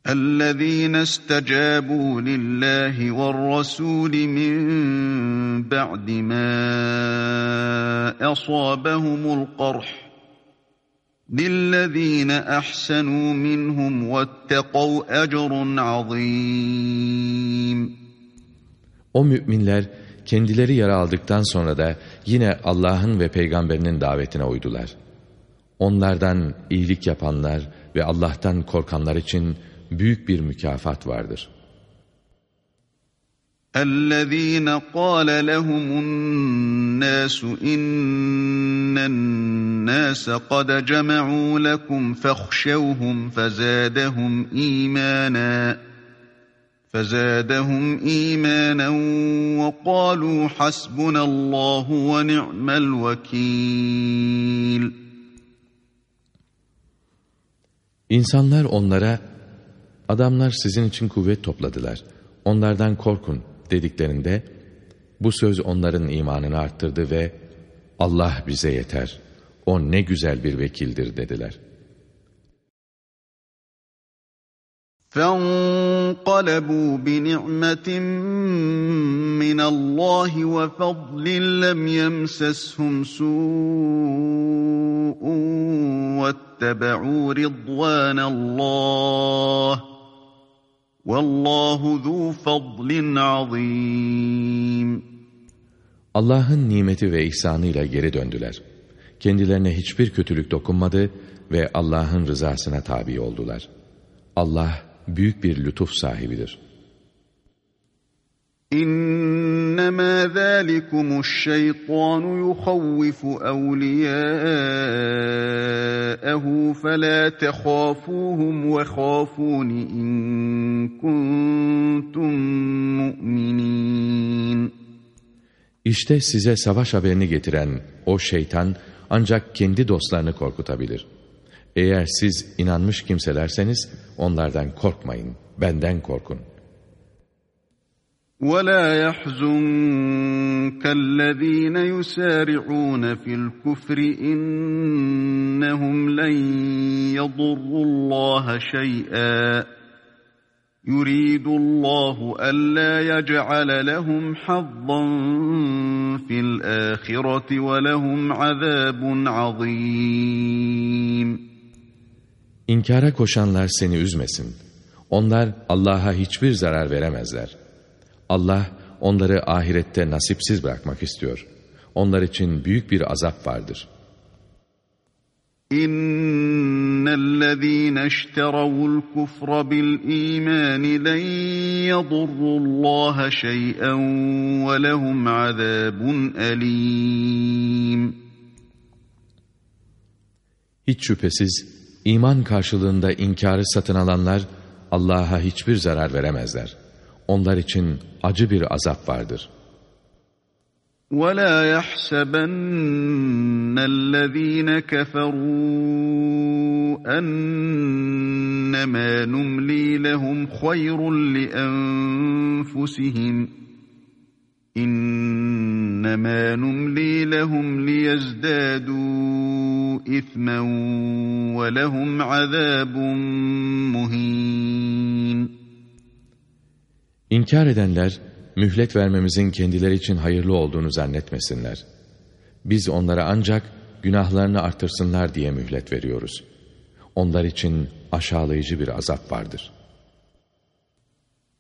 اَلَّذ۪ينَ اسْتَجَابُوا لِلّٰهِ وَالرَّسُولِ مِنْ بَعْدِ مَا أَصَابَهُمُ الْقَرْحِ لِلَّذ۪ينَ أَحْسَنُوا مِنْهُمْ وَاتَّقَوْا أَجْرٌ عَظ۪يمٌ O müminler kendileri yara aldıktan sonra da yine Allah'ın ve peygamberinin davetine uydular. Onlardan iyilik yapanlar ve Allah'tan korkanlar için büyük bir mükafat vardır. اَلَّذ۪ينَ قَالَ لَهُمُ النَّاسُ اِنَّ النَّاسَ قَدْ جَمَعُوا لَكُمْ فَاخْشَوْهُمْ فَزَادَهُمْ اِيمَانًا فَزَادَهُمْ اِيمَانًا وَقَالُوا حَسْبُنَا اللّٰهُ وَنِعْمَ الْوَكِيلِ İnsanlar onlara, adamlar sizin için kuvvet topladılar, onlardan korkun dediklerinde, bu söz onların imanını arttırdı ve Allah bize yeter, o ne güzel bir vekildir dediler.'' فانقلبوا بنعمة من الله وفضل لم يمسسهم سوء واتبعوا رضوان الله والله ذو فضل عظيم Allah'ın nimeti ve ihsanıyla geri döndüler. Kendilerine hiçbir kötülük dokunmadı ve Allah'ın rızasına tabi oldular. Allah büyük bir lütuf sahibidir. İnnemâ zâlikumuş-şeytânu yuhavvifu evliyâehu felâ tehâfûhum ve khâfûni in kuntum mu'minîn. İşte size savaş haberini getiren o şeytan ancak kendi dostlarını korkutabilir. Eğer siz inanmış kimselerseniz onlardan korkmayın, benden korkun. وَلَا يَحْزُنكَ الَّذ۪ينَ يُسَارِعُونَ فِي الْكُفْرِ إِنَّهُمْ لَنْ يَضُرُّوا اللّٰهَ شَيْئًا يُرِيدُ اللّٰهُ أَلَّا يَجْعَلَ لَهُمْ حَظًّا فِي الْآخِرَةِ وَلَهُمْ عَذَابٌ عَظِيمٌ İnkara koşanlar seni üzmesin. Onlar Allah'a hiçbir zarar veremezler. Allah onları ahirette nasipsiz bırakmak istiyor. Onlar için büyük bir azap vardır. İnnellezîne işteravul kufra bil îmâni len yadurrullâhe şey'en ve lehum azâbun elîm. Hiç şüphesiz İman karşılığında inkarı satın alanlar Allah'a hiçbir zarar veremezler. Onlar için acı bir azap vardır. وَلَا يَحْسَبَنَّ الَّذ۪ينَ كَفَرُوا أَنَّمَا نُمْلِي لَهُمْ خَيْرٌ لِأَنفُسِهِمْ İnnemâ numlî lehum liyezdâdû ismen ve lehum azâbun muhîn. İnkar edenler, mühlet vermemizin kendileri için hayırlı olduğunu zannetmesinler. Biz onlara ancak günahlarını artırsınlar diye mühlet veriyoruz. Onlar için aşağılayıcı bir azap vardır.''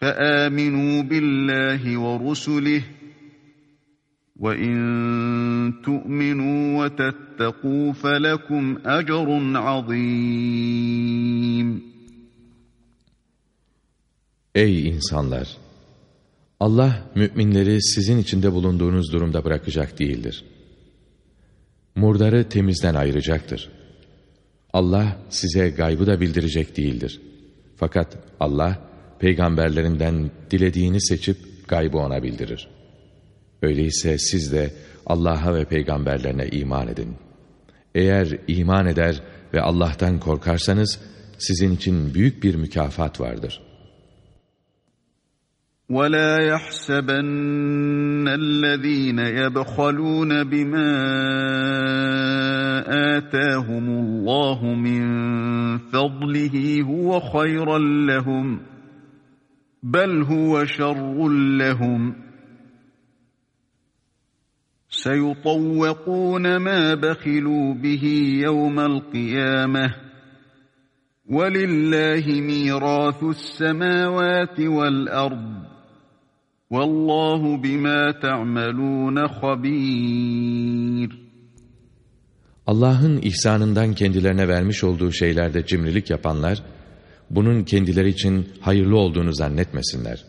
فآمنوا بالله ورسله وإن تؤمنوا وتتقوا فلكم أجر عظيم Ey insanlar! Allah müminleri sizin içinde bulunduğunuz durumda bırakacak değildir. Murdarı temizden ayıracaktır. Allah size gaybı da bildirecek değildir. Fakat Allah peygamberlerinden dilediğini seçip gaybı ona bildirir. Öyleyse siz de Allah'a ve peygamberlerine iman edin. Eğer iman eder ve Allah'tan korkarsanız sizin için büyük bir mükafat vardır. وَلَا يَحْسَبَنَّ الَّذ۪ينَ يَبْخَلُونَ بِمَا آتَاهُمُ اللّٰهُ مِنْ فَضْلِهِ هُوَ خَيْرًا لَهُمْ بل هو شر لهم. سيطوقون ما بخلوا به يوم القيامة. ولله ميراث السماوات والأرض. والله بما تعملون خبير. Allah'ın ihsanından kendilerine vermiş olduğu şeylerde cimrilik yapanlar, bunun kendileri için hayırlı olduğunu zannetmesinler.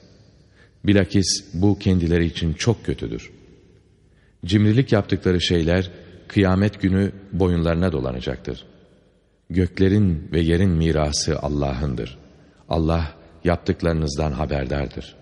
Bilakis bu kendileri için çok kötüdür. Cimrilik yaptıkları şeyler kıyamet günü boyunlarına dolanacaktır. Göklerin ve yerin mirası Allah'ındır. Allah yaptıklarınızdan haberdardır.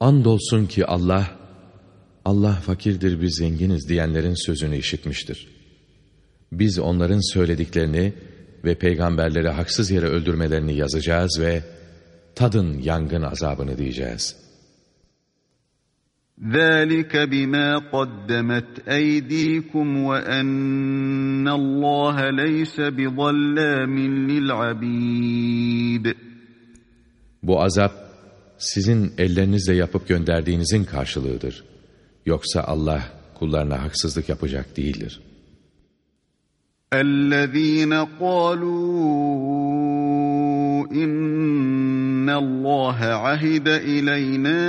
Andolsun ki Allah, Allah fakirdir biz zenginiz diyenlerin sözünü işitmiştir. Biz onların söylediklerini ve peygamberleri haksız yere öldürmelerini yazacağız ve tadın yangın azabını diyeceğiz. ذَٰلِكَ بِمَا قَدَّمَتْ اَيْد۪يكُمْ وَاَنَّ اللّٰهَ لَيْسَ بِظَلَّامٍ لِلْعَب۪يدِ Bu azap, sizin ellerinizle yapıp gönderdiğinizin karşılığıdır. Yoksa Allah kullarına haksızlık yapacak değildir. اَلَّذ۪ينَ قَالُوا إن الله عهد إلينا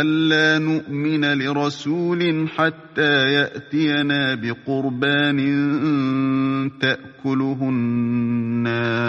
ألا نؤمن لرسول حتى يأتينا بقربان تأكله النار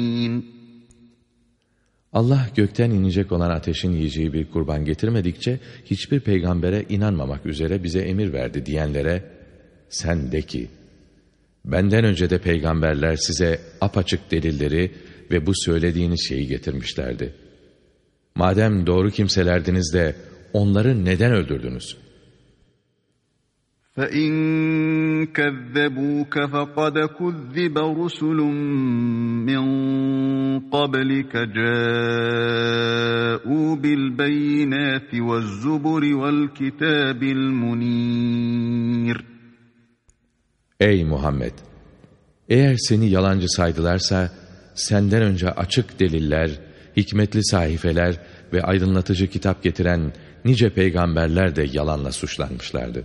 Allah gökten inecek olan ateşin yiyeceği bir kurban getirmedikçe hiçbir peygambere inanmamak üzere bize emir verdi diyenlere sen de ki benden önce de peygamberler size apaçık delilleri ve bu söylediğiniz şeyi getirmişlerdi. Madem doğru kimselerdiniz de onları neden öldürdünüz? فَاِنْ كَذَّبُوكَ فَقَدْ كُذِّبَ رُسُلٌ مِّن قَبْلِكَ جَاءُوا بِالْبَيِّنَاتِ وَالزُّبُرِ وَالْكِتَابِ الْمُنِيرِ Ey Muhammed! Eğer seni yalancı saydılarsa, senden önce açık deliller, hikmetli sahifeler ve aydınlatıcı kitap getiren nice peygamberler de yalanla suçlanmışlardı.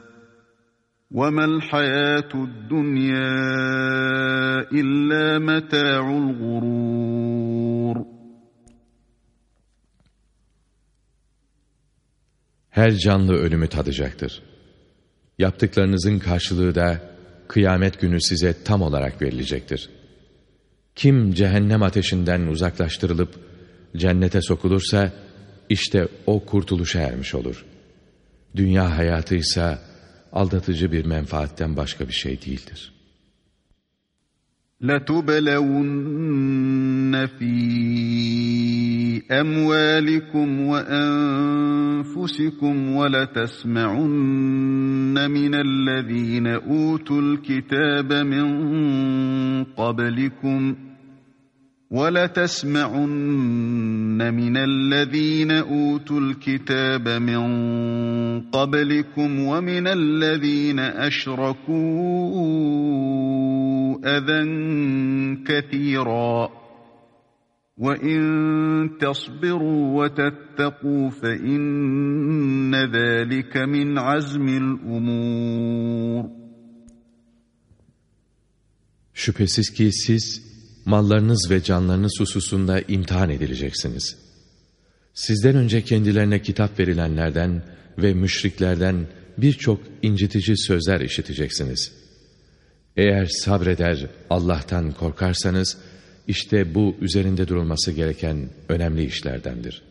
وَمَا الْحَيَاةُ الدُّنْيَا إِلَّا مَتَاعُ الْغُرُورِ Her canlı ölümü tadacaktır. Yaptıklarınızın karşılığı da kıyamet günü size tam olarak verilecektir. Kim cehennem ateşinden uzaklaştırılıp cennete sokulursa işte o kurtuluşa ermiş olur. Dünya hayatı ise aldatıcı bir menfaatten başka bir şey değildir. لَتُبْلَوُنَّ ف۪ي أَمْوَالِكُمْ وَأَنْفُسِكُمْ وَلَتَسْمَعُنَّ مِنَ الَّذ۪ينَ أُوتُوا الْكِتَابَ مِنْ قَبْلِكُمْ وَلَتَسْمَعُنَّ مِنَ الَّذ۪ينَ أُوتُوا الْكِتَابَ مِنْ قَبْلِكُمْ وَمِنَ الَّذ۪ينَ أَشْرَكُوا أَذًى كَثِيرًا وَاِنْ تَصْبِرُوا وَتَتَّقُوا فَاِنَّ ذَٰلِكَ مِنْ عَزْمِ الْأُمُورِ. Şüphesiz ki siz mallarınız ve canlarınız hususunda imtihan edileceksiniz. Sizden önce kendilerine kitap verilenlerden ve müşriklerden birçok incitici sözler işiteceksiniz. Eğer sabreder, Allah'tan korkarsanız, işte bu üzerinde durulması gereken önemli işlerdendir.''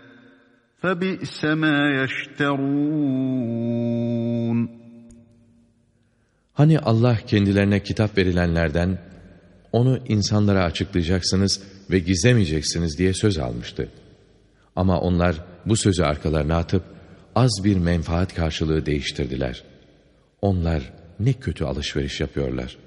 فَبِئْسَ مَا يَشْتَرُونَ Hani Allah kendilerine kitap verilenlerden onu insanlara açıklayacaksınız ve gizlemeyeceksiniz diye söz almıştı. Ama onlar bu sözü arkalarına atıp az bir menfaat karşılığı değiştirdiler. Onlar ne kötü alışveriş yapıyorlar.''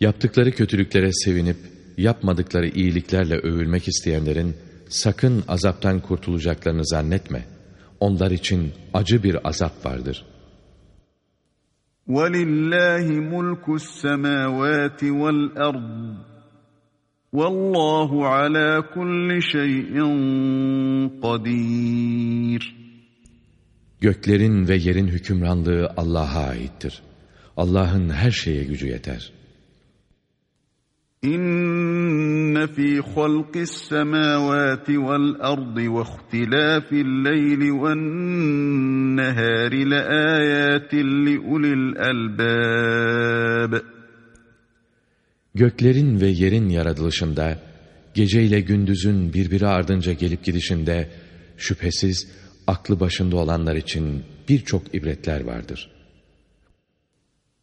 Yaptıkları kötülüklere sevinip, yapmadıkları iyiliklerle övülmek isteyenlerin sakın azaptan kurtulacaklarını zannetme. Onlar için acı bir azap vardır. وَلِلَّهِ مُلْكُ السَّمَاوَاتِ وَالْأَرْضِ وَاللّٰهُ عَلَى كُلِّ شَيْءٍ قَدِيرٌ Göklerin ve yerin hükümranlığı Allah'a aittir. Allah'ın her şeye gücü yeter.'' İnne fi halqis semawati vel ardı ve ihtilafil leyli ven nehari le li ulil albab. Göklerin ve yerin yaratılışında, geceyle gündüzün birbiri ardınca gelip gidişinde, şüphesiz aklı başında olanlar için birçok ibretler vardır.''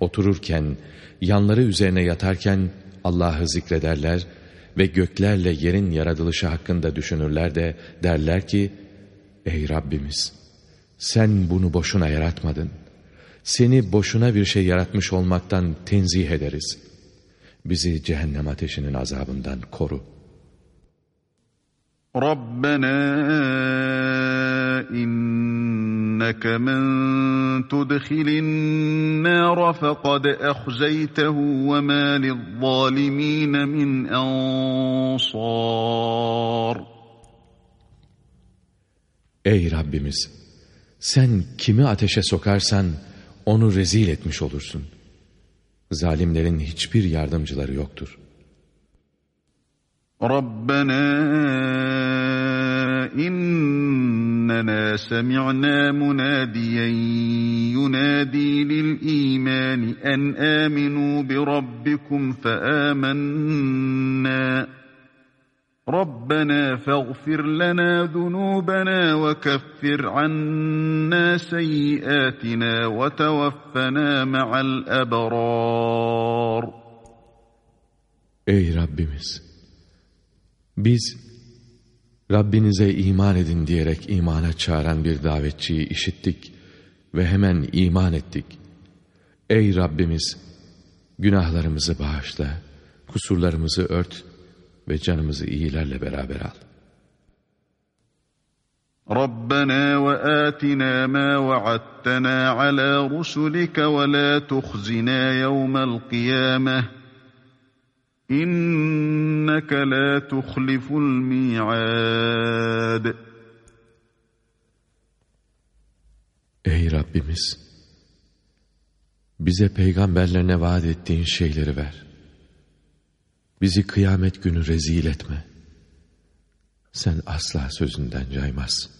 otururken, yanları üzerine yatarken Allah'ı zikrederler ve göklerle yerin yaratılışı hakkında düşünürler de derler ki, Ey Rabbimiz! Sen bunu boşuna yaratmadın. Seni boşuna bir şey yaratmış olmaktan tenzih ederiz. Bizi cehennem ateşinin azabından koru. Rabbena إنك من تدخل النار فقد أخزيته وما للظالمين من أنصار Ey Rabbimiz! Sen kimi ateşe sokarsan onu rezil etmiş olursun. Zalimlerin hiçbir yardımcıları yoktur. Rabbena إننا سمعنا مناديا ينادي للإيمان أن آمنوا بربكم فآمنا ربنا فاغفر لنا ذنوبنا وكفر عنا سيئاتنا وتوفنا مع الأبرار Ey Rabbimiz! Biz Rabbinize iman edin diyerek imana çağıran bir davetçiyi işittik ve hemen iman ettik. Ey Rabbimiz! Günahlarımızı bağışla, kusurlarımızı ört ve canımızı iyilerle beraber al. ربنا وآتنا ما وعدتنا على رسلك ولا تخزنا يوم القيامة İnneke la tuhliful mi'ad. Ey Rabbimiz! Bize peygamberlerine vaat ettiğin şeyleri ver. Bizi kıyamet günü rezil etme. Sen asla sözünden caymazsın.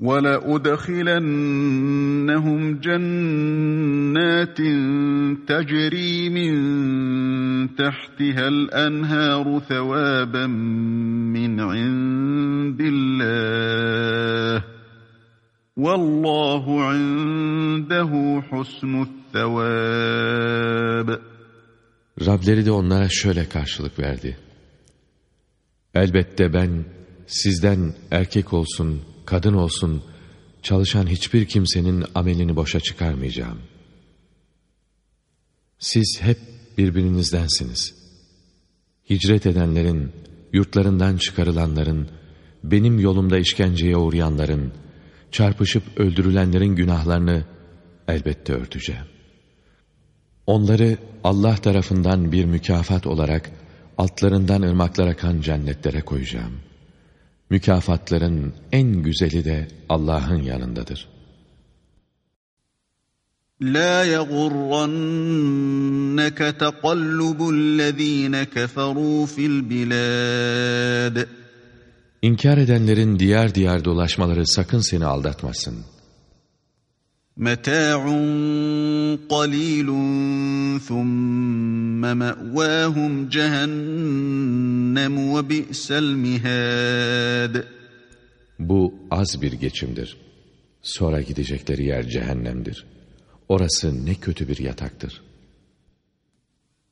وَلَأُدْخِلَنَّهُمْ جَنَّاتٍ تَجْرِي مِنْ تَحْتِهَا الْأَنْهَارُ ثَوَابًا مِنْ عِنْدِ اللّٰهِ وَاللّٰهُ عِنْدَهُ حُسْنُ الثَّوَابِ Rableri de onlara şöyle karşılık verdi. Elbette ben sizden erkek olsun, kadın olsun, çalışan hiçbir kimsenin amelini boşa çıkarmayacağım. Siz hep birbirinizdensiniz. Hicret edenlerin, yurtlarından çıkarılanların, benim yolumda işkenceye uğrayanların, çarpışıp öldürülenlerin günahlarını elbette örteceğim. Onları Allah tarafından bir mükafat olarak altlarından ırmaklar akan cennetlere koyacağım.'' Mükafatların en güzeli de Allah'ın yanındadır. La yagurrannaka taqallubul-lezîne keferû fil bilâd. İnkar edenlerin diğer diğer dolaşmaları sakın seni aldatmasın. مَتَاعٌ قَلِيلٌ ثُمَّ مَأْوَاهُمْ جَهَنَّمُ وَبِئْسَ الْمِهَادِ Bu az bir geçimdir. Sonra gidecekleri yer cehennemdir. Orası ne kötü bir yataktır.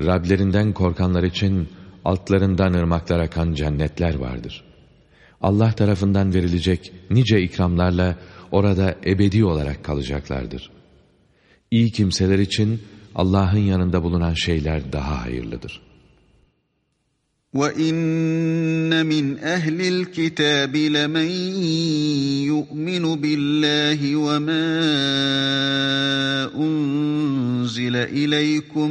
Rablerinden korkanlar için altlarından ırmaklar akan cennetler vardır. Allah tarafından verilecek nice ikramlarla orada ebedi olarak kalacaklardır. İyi kimseler için Allah'ın yanında bulunan şeyler daha hayırlıdır. وَإِنَّ مِنْ أَهْلِ الْكِتَابِ لَمَنْ يُؤْمِنُ بِاللَّهِ وَمَا أُنْزِلَ إِلَيْكُمْ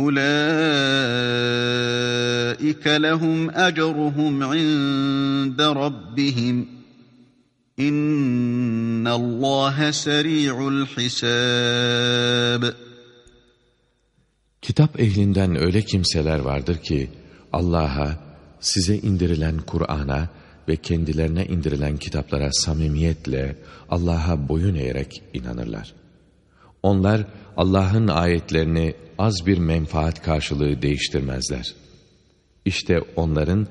Ulaika lehum ecruhum inde rabbihim. İnnallâhe seri'ul hisâb. Kitap ehlinden öyle kimseler vardır ki Allah'a, size indirilen Kur'an'a ve kendilerine indirilen kitaplara samimiyetle Allah'a boyun eğerek inanırlar. Onlar Allah'ın ayetlerini az bir menfaat karşılığı değiştirmezler. İşte onların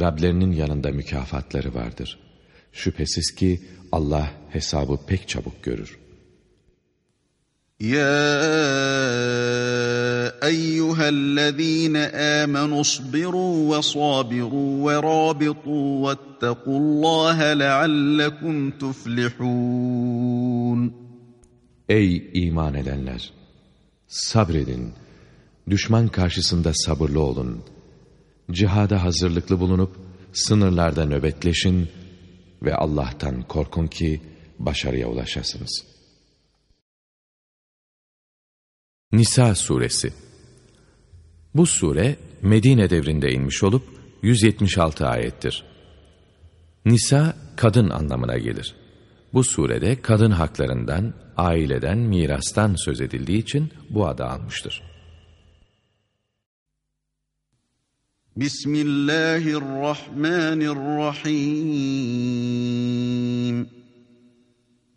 Rablerinin yanında mükafatları vardır. Şüphesiz ki Allah hesabı pek çabuk görür. Ya eyyühellezîne âmenû asbirû ve sabirû ve râbitû vettequllâhe leallekum tuflihûn. Ey iman edenler! Sabredin, Düşman karşısında sabırlı olun. Cihada hazırlıklı bulunup sınırlarda nöbetleşin ve Allah'tan korkun ki başarıya ulaşasınız. Nisa Suresi Bu sure Medine devrinde inmiş olup 176 ayettir. Nisa kadın anlamına gelir. Bu surede kadın haklarından, aileden, mirastan söz edildiği için bu adı almıştır. Bismillahirrahmanirrahim.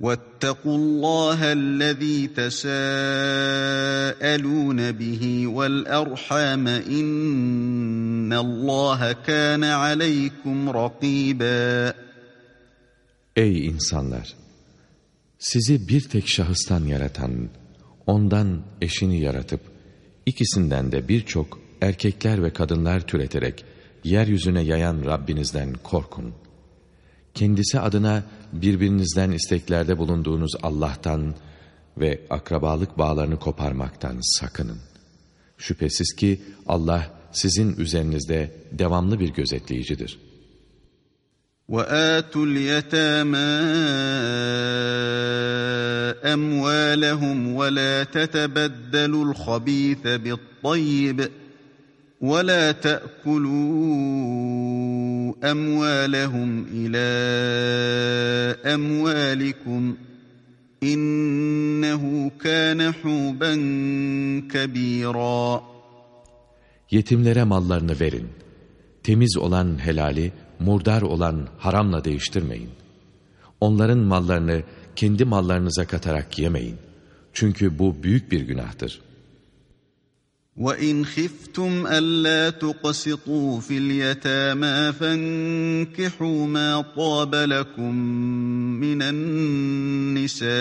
واتقوا الله الذي تساءلون به والأرحام إن الله كان عليكم رقيبا Ey insanlar! Sizi bir tek şahıstan yaratan, ondan eşini yaratıp, ikisinden de birçok erkekler ve kadınlar türeterek yeryüzüne yayan Rabbinizden korkun. kendisi adına birbirinizden isteklerde bulunduğunuz Allah'tan ve akrabalık bağlarını koparmaktan sakının. Şüphesiz ki Allah sizin üzerinizde devamlı bir gözetleyicidir. وَآتُوا الْيَتَامَى أَمْوَالَهُمْ وَلَا تَتَبَدَّلُوا الْخَبِيثَ بِالطَّيِّبِ ولا تأكلوا أموالهم إلى أموالكم إنه كان حوبا كبيرا Yetimlere mallarını verin. Temiz olan helali, murdar olan haramla değiştirmeyin. Onların mallarını kendi mallarınıza katarak yemeyin. Çünkü bu büyük bir günahtır.'' وَإِنْ خِفْتُمْ أَلَّا تُقْسِطُوا فِي الْيَتَامَى فَانكِحُوا مَا طَابَ لَكُم مِّنَ النِّسَاءِ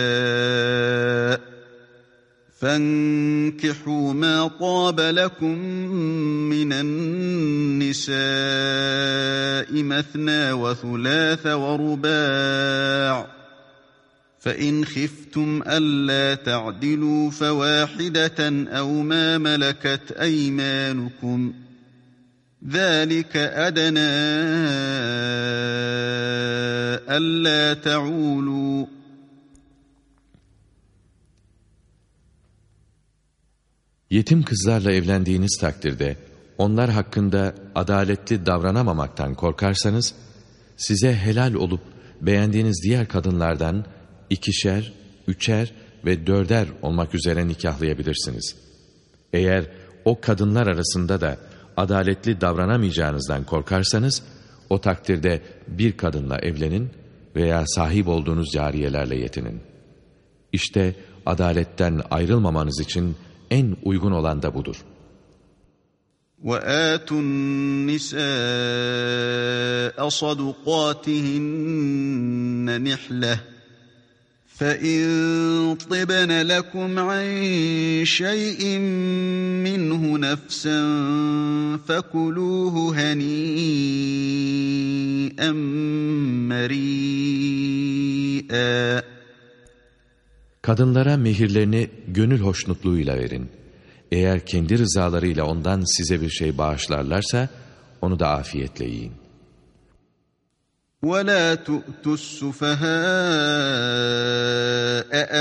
فَانكِحُوا مَا طَابَ لَكُم مِّنَ النِّسَاءِ مَثْنَىٰ وَثُلَاثَ وَرُبَاعَ فإن خفتم ألا تعدلوا فواحدة أو ما ملكت أيمانكم ذلك أدنى ألا تعولوا Yetim kızlarla evlendiğiniz takdirde onlar hakkında adaletli davranamamaktan korkarsanız size helal olup beğendiğiniz diğer kadınlardan ikişer, üçer ve dörder olmak üzere nikahlayabilirsiniz. Eğer o kadınlar arasında da adaletli davranamayacağınızdan korkarsanız, o takdirde bir kadınla evlenin veya sahip olduğunuz cariyelerle yetinin. İşte adaletten ayrılmamanız için en uygun olan da budur. وَآتُوا النِّسَاءَ صَدُقَاتِهِنَّ نِحْلَةً فَاِنْ طِبَنَ لَكُمْ عَنْ شَيْءٍ مِّنْهُ نَفْسًا فَكُلُوهُ هَنِيئًا مَرِيئًا Kadınlara mehirlerini gönül hoşnutluğuyla verin. Eğer kendi rızalarıyla ondan size bir şey bağışlarlarsa, onu da afiyetle yiyin. ولا تؤتوا السفهاء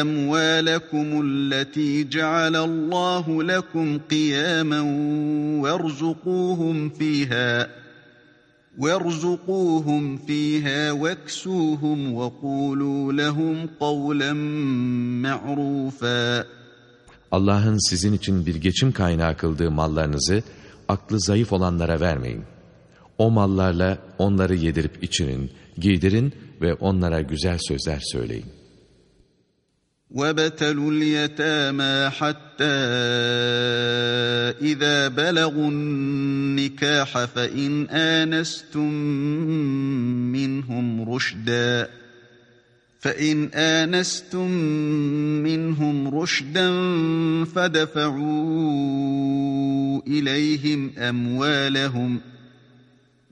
أموالكم التي جعل الله لكم قياما وارزقوهم فيها وارزقوهم فيها واكسوهم وقولوا لهم قولا معروفا Allah'ın sizin için bir geçim kaynağı kıldığı mallarınızı aklı zayıf olanlara vermeyin. O mallarla onları yedirip içirin, giydirin ve onlara güzel sözler söyleyin. وابتلوا اليتامى حتى إذا بلغوا النكاح فإن آنستم منهم رشدا فإن آنستم منهم رشدا فدفعوا إليهم أموالهم ۖ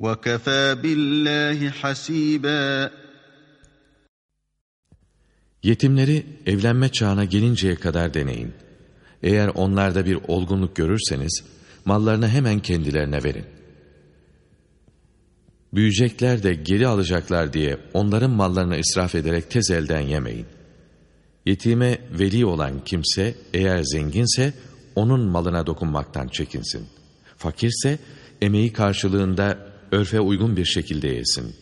وَكَفَى بِاللّٰهِ حَس۪يبًا Yetimleri evlenme çağına gelinceye kadar deneyin. Eğer onlarda bir olgunluk görürseniz, mallarını hemen kendilerine verin. Büyüyecekler de geri alacaklar diye onların mallarını israf ederek tez elden yemeyin. Yetime veli olan kimse eğer zenginse onun malına dokunmaktan çekinsin. Fakirse emeği karşılığında örfe uygun bir şekilde yesin.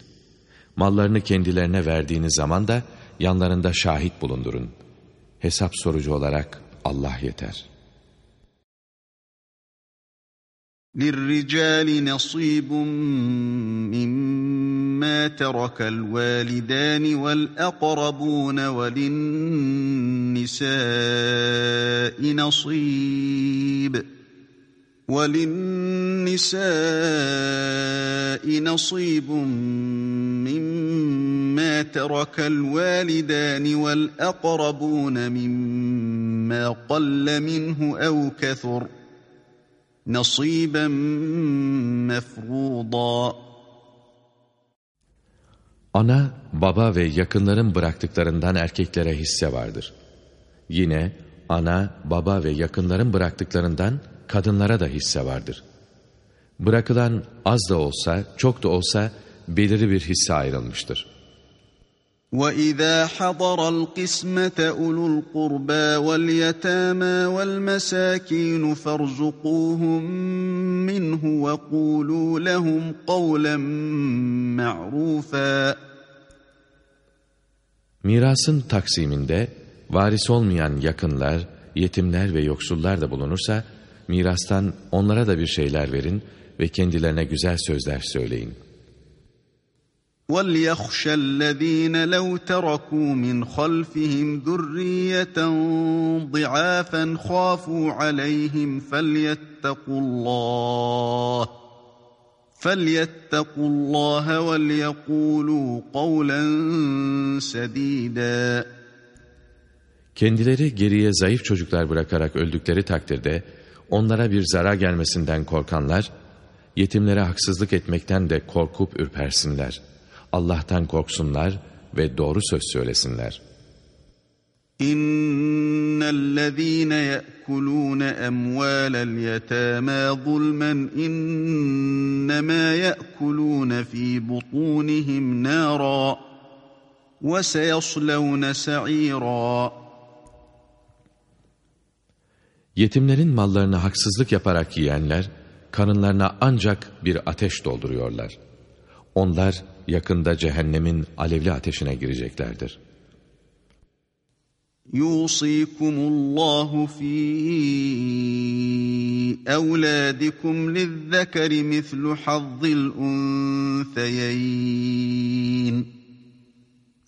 Mallarını kendilerine verdiğiniz zaman da yanlarında şahit bulundurun. Hesap sorucu olarak Allah yeter. لِلرِّجَالِ نَصِيبٌ مِّمَّا تَرَكَ الْوَالِدَانِ وَالْأَقْرَبُونَ وَلِلنِّسَاءِ نَصِيبٌ وَلِلنِّسَاءِ نَصِيبٌ مِّمَّا تَرَكَ الْوَالِدَانِ وَالْأَقْرَبُونَ مِمَّا قَلَّ مِنْهُ أَوْ كَثُرَ نَصِيبًا مَفْرُوضًا Ana, baba ve yakınların bıraktıklarından erkeklere hisse vardır. Yine ana, baba ve yakınların bıraktıklarından kadınlara da hisse vardır. Bırakılan az da olsa, çok da olsa belirli bir hisse ayrılmıştır. وَإِذَا حَضَرَ الْقِسْمَةَ أُولُو الْقُرْبَى وَالْيَتَامَى وَالْمَسَاكِينُ فَارْزُقُوهُمْ مِنْهُ وَقُولُوا لَهُمْ قَوْلًا مَعْرُوفًا Mirasın taksiminde varis olmayan yakınlar, yetimler ve yoksullar da bulunursa, mirastan onlara da bir şeyler verin ve kendilerine güzel sözler söyleyin. وَلْيَخْشَ الَّذ۪ينَ لَوْ تَرَكُوا مِنْ خَلْفِهِمْ ذُرِّيَّةً ضِعَافًا خَافُوا عَلَيْهِمْ فَلْيَتَّقُوا اللّٰهِ فَلْيَتَّقُوا اللّٰهَ وَلْيَقُولُوا قَوْلًا سَد۪يدًا Kendileri geriye zayıf çocuklar bırakarak öldükleri takdirde, onlara bir zarar gelmesinden korkanlar, yetimlere haksızlık etmekten de korkup ürpersinler. Allah'tan korksunlar ve doğru söz söylesinler. اِنَّ الَّذ۪ينَ يَأْكُلُونَ اَمْوَالَ الْيَتَامَى ظُلْمًا اِنَّمَا يَأْكُلُونَ ف۪ي بُطُونِهِمْ نَارًا وَسَيَصْلَوْنَ سَعِيرًا Yetimlerin mallarını haksızlık yaparak yiyenler, karınlarına ancak bir ateş dolduruyorlar. Onlar yakında cehennemin alevli ateşine gireceklerdir. Yusikumullahu fi evladikum lizzekeri mislu hazzil unseyeyn.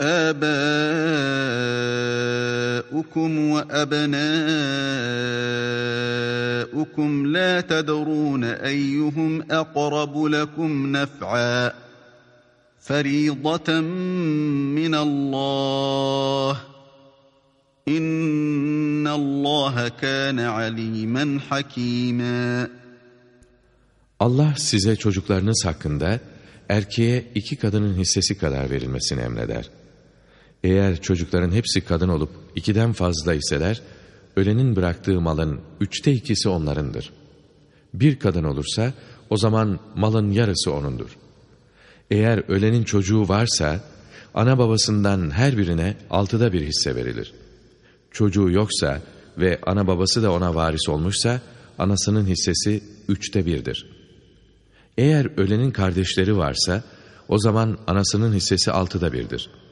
آباؤكم وأبناؤكم لا تدرون أيهم أقرب لكم نفعا فريضة من الله إن الله كان عليما حكيما Allah size çocuklarınız hakkında erkeğe iki kadının hissesi kadar verilmesini emreder. Eğer çocukların hepsi kadın olup ikiden fazla iseler, ölenin bıraktığı malın üçte ikisi onlarındır. Bir kadın olursa, o zaman malın yarısı onundur. Eğer ölenin çocuğu varsa, ana babasından her birine altıda bir hisse verilir. Çocuğu yoksa ve ana babası da ona varis olmuşsa, anasının hissesi üçte birdir. Eğer ölenin kardeşleri varsa, o zaman anasının hissesi altıda birdir.''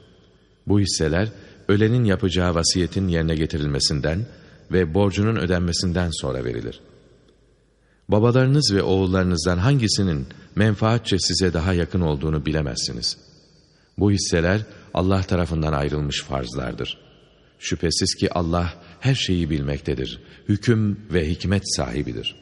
Bu hisseler ölenin yapacağı vasiyetin yerine getirilmesinden ve borcunun ödenmesinden sonra verilir. Babalarınız ve oğullarınızdan hangisinin menfaatçe size daha yakın olduğunu bilemezsiniz. Bu hisseler Allah tarafından ayrılmış farzlardır. Şüphesiz ki Allah her şeyi bilmektedir. Hüküm ve hikmet sahibidir.''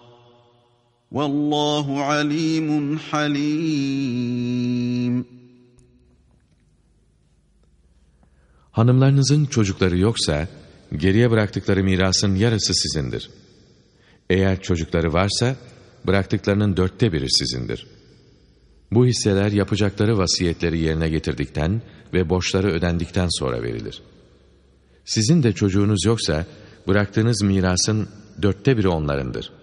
Vallahu alimun halim. Hanımlarınızın çocukları yoksa geriye bıraktıkları mirasın yarısı sizindir. Eğer çocukları varsa bıraktıklarının dörtte biri sizindir. Bu hisseler yapacakları vasiyetleri yerine getirdikten ve borçları ödendikten sonra verilir. Sizin de çocuğunuz yoksa bıraktığınız mirasın dörtte biri onlarındır.''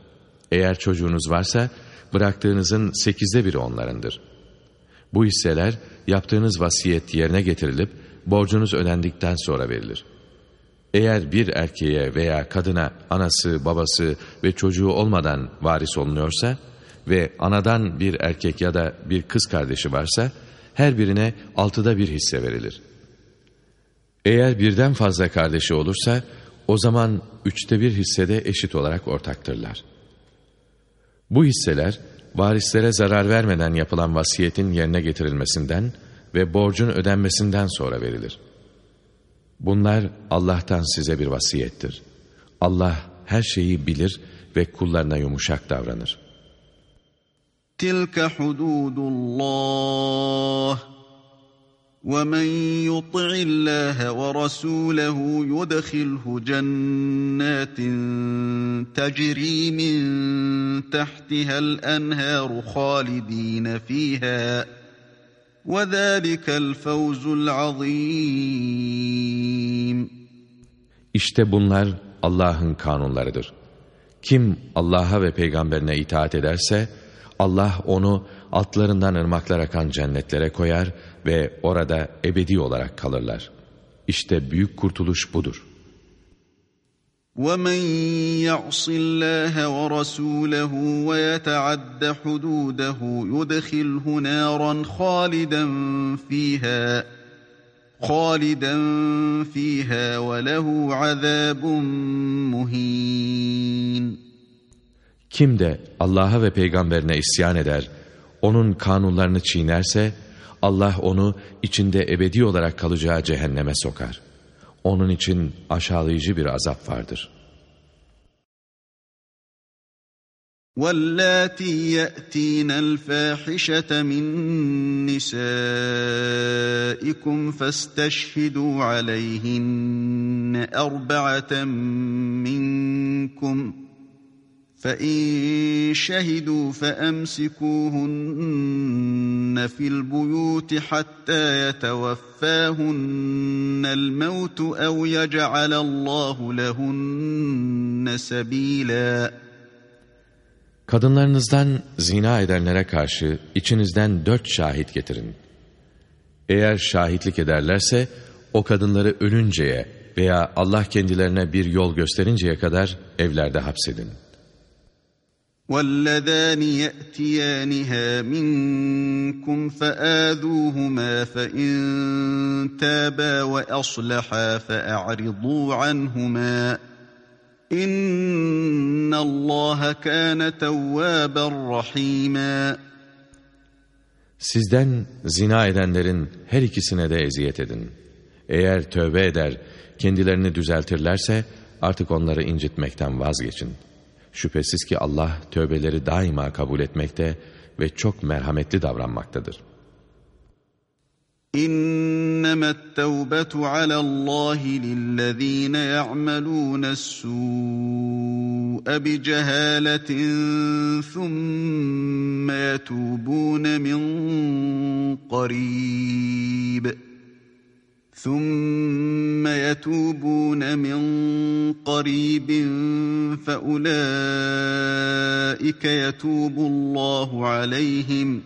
Eğer çocuğunuz varsa bıraktığınızın sekizde biri onlarındır. Bu hisseler yaptığınız vasiyet yerine getirilip borcunuz ödendikten sonra verilir. Eğer bir erkeğe veya kadına anası, babası ve çocuğu olmadan varis olunuyorsa ve anadan bir erkek ya da bir kız kardeşi varsa her birine altıda bir hisse verilir. Eğer birden fazla kardeşi olursa o zaman üçte bir hissede eşit olarak ortaktırlar.'' Bu hisseler, varislere zarar vermeden yapılan vasiyetin yerine getirilmesinden ve borcun ödenmesinden sonra verilir. Bunlar Allah'tan size bir vasiyettir. Allah her şeyi bilir ve kullarına yumuşak davranır. Tilka hududullah ومن يطع الله ورسوله يدخله جنات تجري من تحتها الانهار خالدين فيها وذلك الفوز العظيم İşte bunlar Allah'ın kanunlarıdır. Kim Allah'a ve peygamberine itaat ederse Allah onu altlarından ırmaklar akan cennetlere koyar ve orada ebedi olarak kalırlar. İşte büyük kurtuluş budur. وَمَنْ يَعْصِ اللّٰهَ وَرَسُولَهُ وَيَتَعَدَّ حُدُودَهُ يُدْخِلْهُ نَارًا خَالِدًا فِيهَا خَالِدًا فِيهَا وَلَهُ عَذَابٌ مُهِينٌ Kim de Allah'a ve peygamberine isyan eder, onun kanunlarını çiğnerse, Allah onu içinde ebedi olarak kalacağı cehenneme sokar. Onun için aşağılayıcı bir azap vardır. وَاللَّاتِي يَأْتِينَ الْفَاحِشَةَ مِنْ نِسَائِكُمْ فَاسْتَشْهِدُوا عَلَيْهِنَّ أَرْبَعَةً مِنْكُمْ فَاِنْ شَهِدُوا فَأَمْسِكُوهُنَّ فِي الْبُيُوتِ حَتَّى يَتَوَفَّاهُنَّ الْمَوْتُ اَوْ يَجْعَلَ اللّٰهُ لَهُنَّ سَب۪يلًا Kadınlarınızdan zina edenlere karşı içinizden dört şahit getirin. Eğer şahitlik ederlerse o kadınları ölünceye veya Allah kendilerine bir yol gösterinceye kadar evlerde hapsedin.'' والذان يأتيانها منكم فآذوهما فإن تابا وأصلحا فأعرضوا عنهما إن الله كان توابا رحيما Sizden zina edenlerin her ikisine de eziyet edin. Eğer tövbe eder, kendilerini düzeltirlerse artık onları incitmekten vazgeçin.'' Şüphesiz ki Allah tövbeleri daima kabul etmekte ve çok merhametli davranmaktadır. İnnemâ tevbetu alallâhi lillezîne ya'melûnes-sû'e bi cehâletin thumme yetûbûne min qarîb. ثم يتوبون من قريب فأولئك يتوب الله عليهم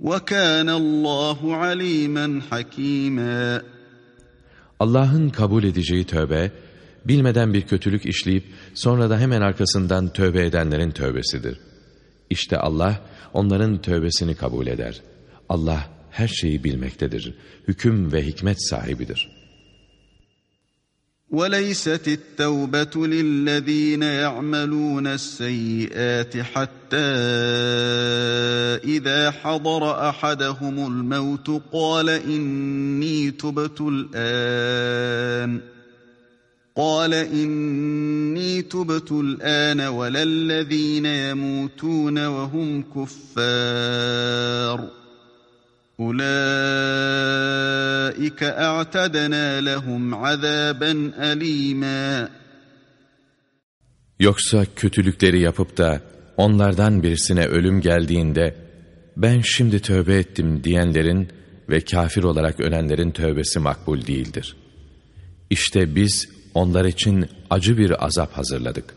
وكان الله عليما حكيما Allah'ın kabul edeceği tövbe, bilmeden bir kötülük işleyip sonra da hemen arkasından tövbe edenlerin tövbesidir. İşte Allah onların tövbesini kabul eder. Allah her şeyi bilmektedir. Hüküm ve hikmet sahibidir. وَلَيْسَتِ التَّوْبَةُ لِلَّذ۪ينَ يَعْمَلُونَ السَّيِّئَاتِ حَتَّى إِذَا حَضَرَ أَحَدَهُمُ الْمَوْتُ قَالَ إِنِّي تُبْتُ الْآنَ قال إني تبت الآن ولا الذين يموتون وهم كفار Ulaika a'tadna lehum azaben alima. Yoksa kötülükleri yapıp da onlardan birisine ölüm geldiğinde ben şimdi tövbe ettim diyenlerin ve kafir olarak ölenlerin tövbesi makbul değildir. İşte biz onlar için acı bir azap hazırladık.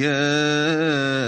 Ya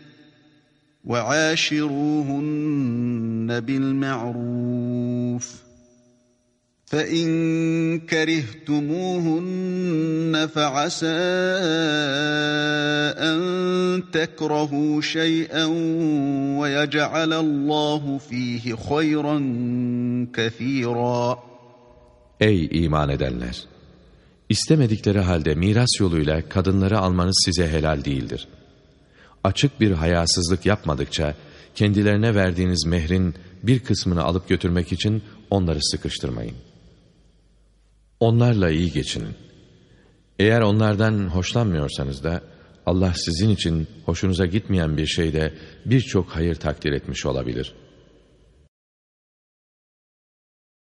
وعاشروهن بالمعروف فَاِنْ كَرِهْتُمُوهُنَّ فَعَسَى أَنْ تَكْرَهُوا شَيْئًا وَيَجْعَلَ اللّٰهُ ف۪يهِ خَيْرًا كَثِيرًا Ey iman edenler! İstemedikleri halde miras yoluyla kadınları almanız size helal değildir. Açık bir hayasızlık yapmadıkça, kendilerine verdiğiniz mehrin bir kısmını alıp götürmek için onları sıkıştırmayın. Onlarla iyi geçinin. Eğer onlardan hoşlanmıyorsanız da, Allah sizin için hoşunuza gitmeyen bir şeyde birçok hayır takdir etmiş olabilir.''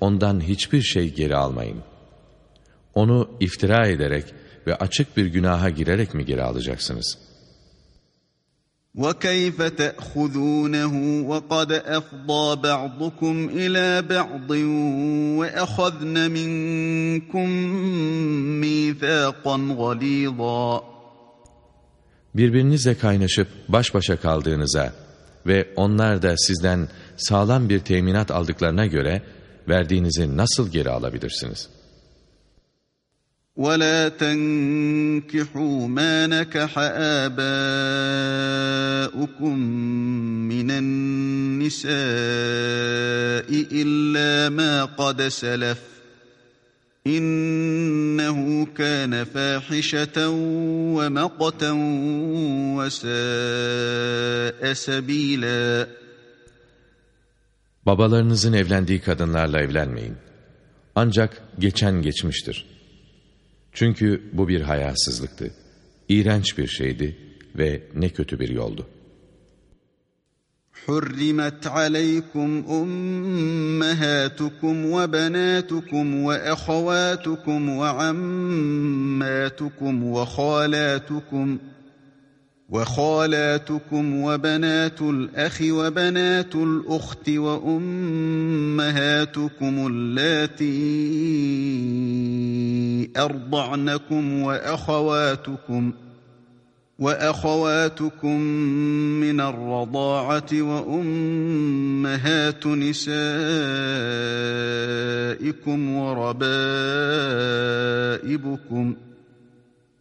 ondan hiçbir şey geri almayın. Onu iftira ederek ve açık bir günaha girerek mi geri alacaksınız? وَكَيْفَ تَأْخُذُونَهُ وَقَدْ أَفْضَى بَعْضُكُمْ إِلَى بَعْضٍ وَأَخَذْنَ مِنْكُمْ مِيثَاقًا غَلِيظًا Birbirinizle kaynaşıp baş başa kaldığınıza ve onlar da sizden sağlam bir teminat aldıklarına göre verdiğinizi nasıl geri alabilirsiniz? وَلَا تَنْكِحُوا مَا نَكَحَ آبَاؤُكُمْ مِنَ النِّسَاءِ إِلَّا مَا قَدْ سَلَفَ إِنَّهُ كَانَ فَاحِشَةً وَمَقْتًا وَسَاءَ سَبِيلًا Babalarınızın evlendiği kadınlarla evlenmeyin. Ancak geçen geçmiştir. Çünkü bu bir hayasızlıktı. İğrenç bir şeydi ve ne kötü bir yoldu. حُرِّمَتْ عَلَيْكُمْ أُمَّهَاتُكُمْ وَبَنَاتُكُمْ وَأَخَوَاتُكُمْ وَعَمَّاتُكُمْ وَخَالَاتُكُمْ وخالاتكم وبنات الأخ وبنات الأخت وأمهاتكم اللاتي أرضعنكم وأخواتكم وأخواتكم من الرضاعة وأمهات نسائكم وربائبكم ۖ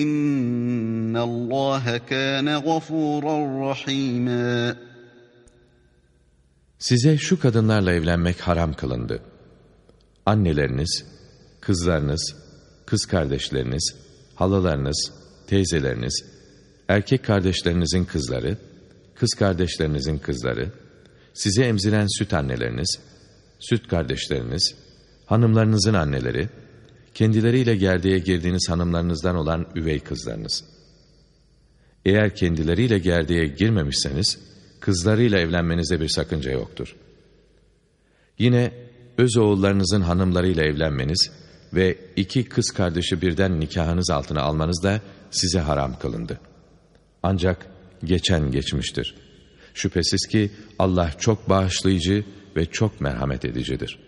İnna Allah kana gafuran rahima. Size şu kadınlarla evlenmek haram kılındı. Anneleriniz, kızlarınız, kız kardeşleriniz, halalarınız, teyzeleriniz, erkek kardeşlerinizin kızları, kız kardeşlerinizin kızları, size emziren süt anneleriniz, süt kardeşleriniz, hanımlarınızın anneleri, kendileriyle gerdeğe girdiğiniz hanımlarınızdan olan üvey kızlarınız. Eğer kendileriyle gerdeğe girmemişseniz, kızlarıyla evlenmenize bir sakınca yoktur. Yine öz oğullarınızın hanımlarıyla evlenmeniz ve iki kız kardeşi birden nikahınız altına almanız da size haram kılındı. Ancak geçen geçmiştir. Şüphesiz ki Allah çok bağışlayıcı ve çok merhamet edicidir.''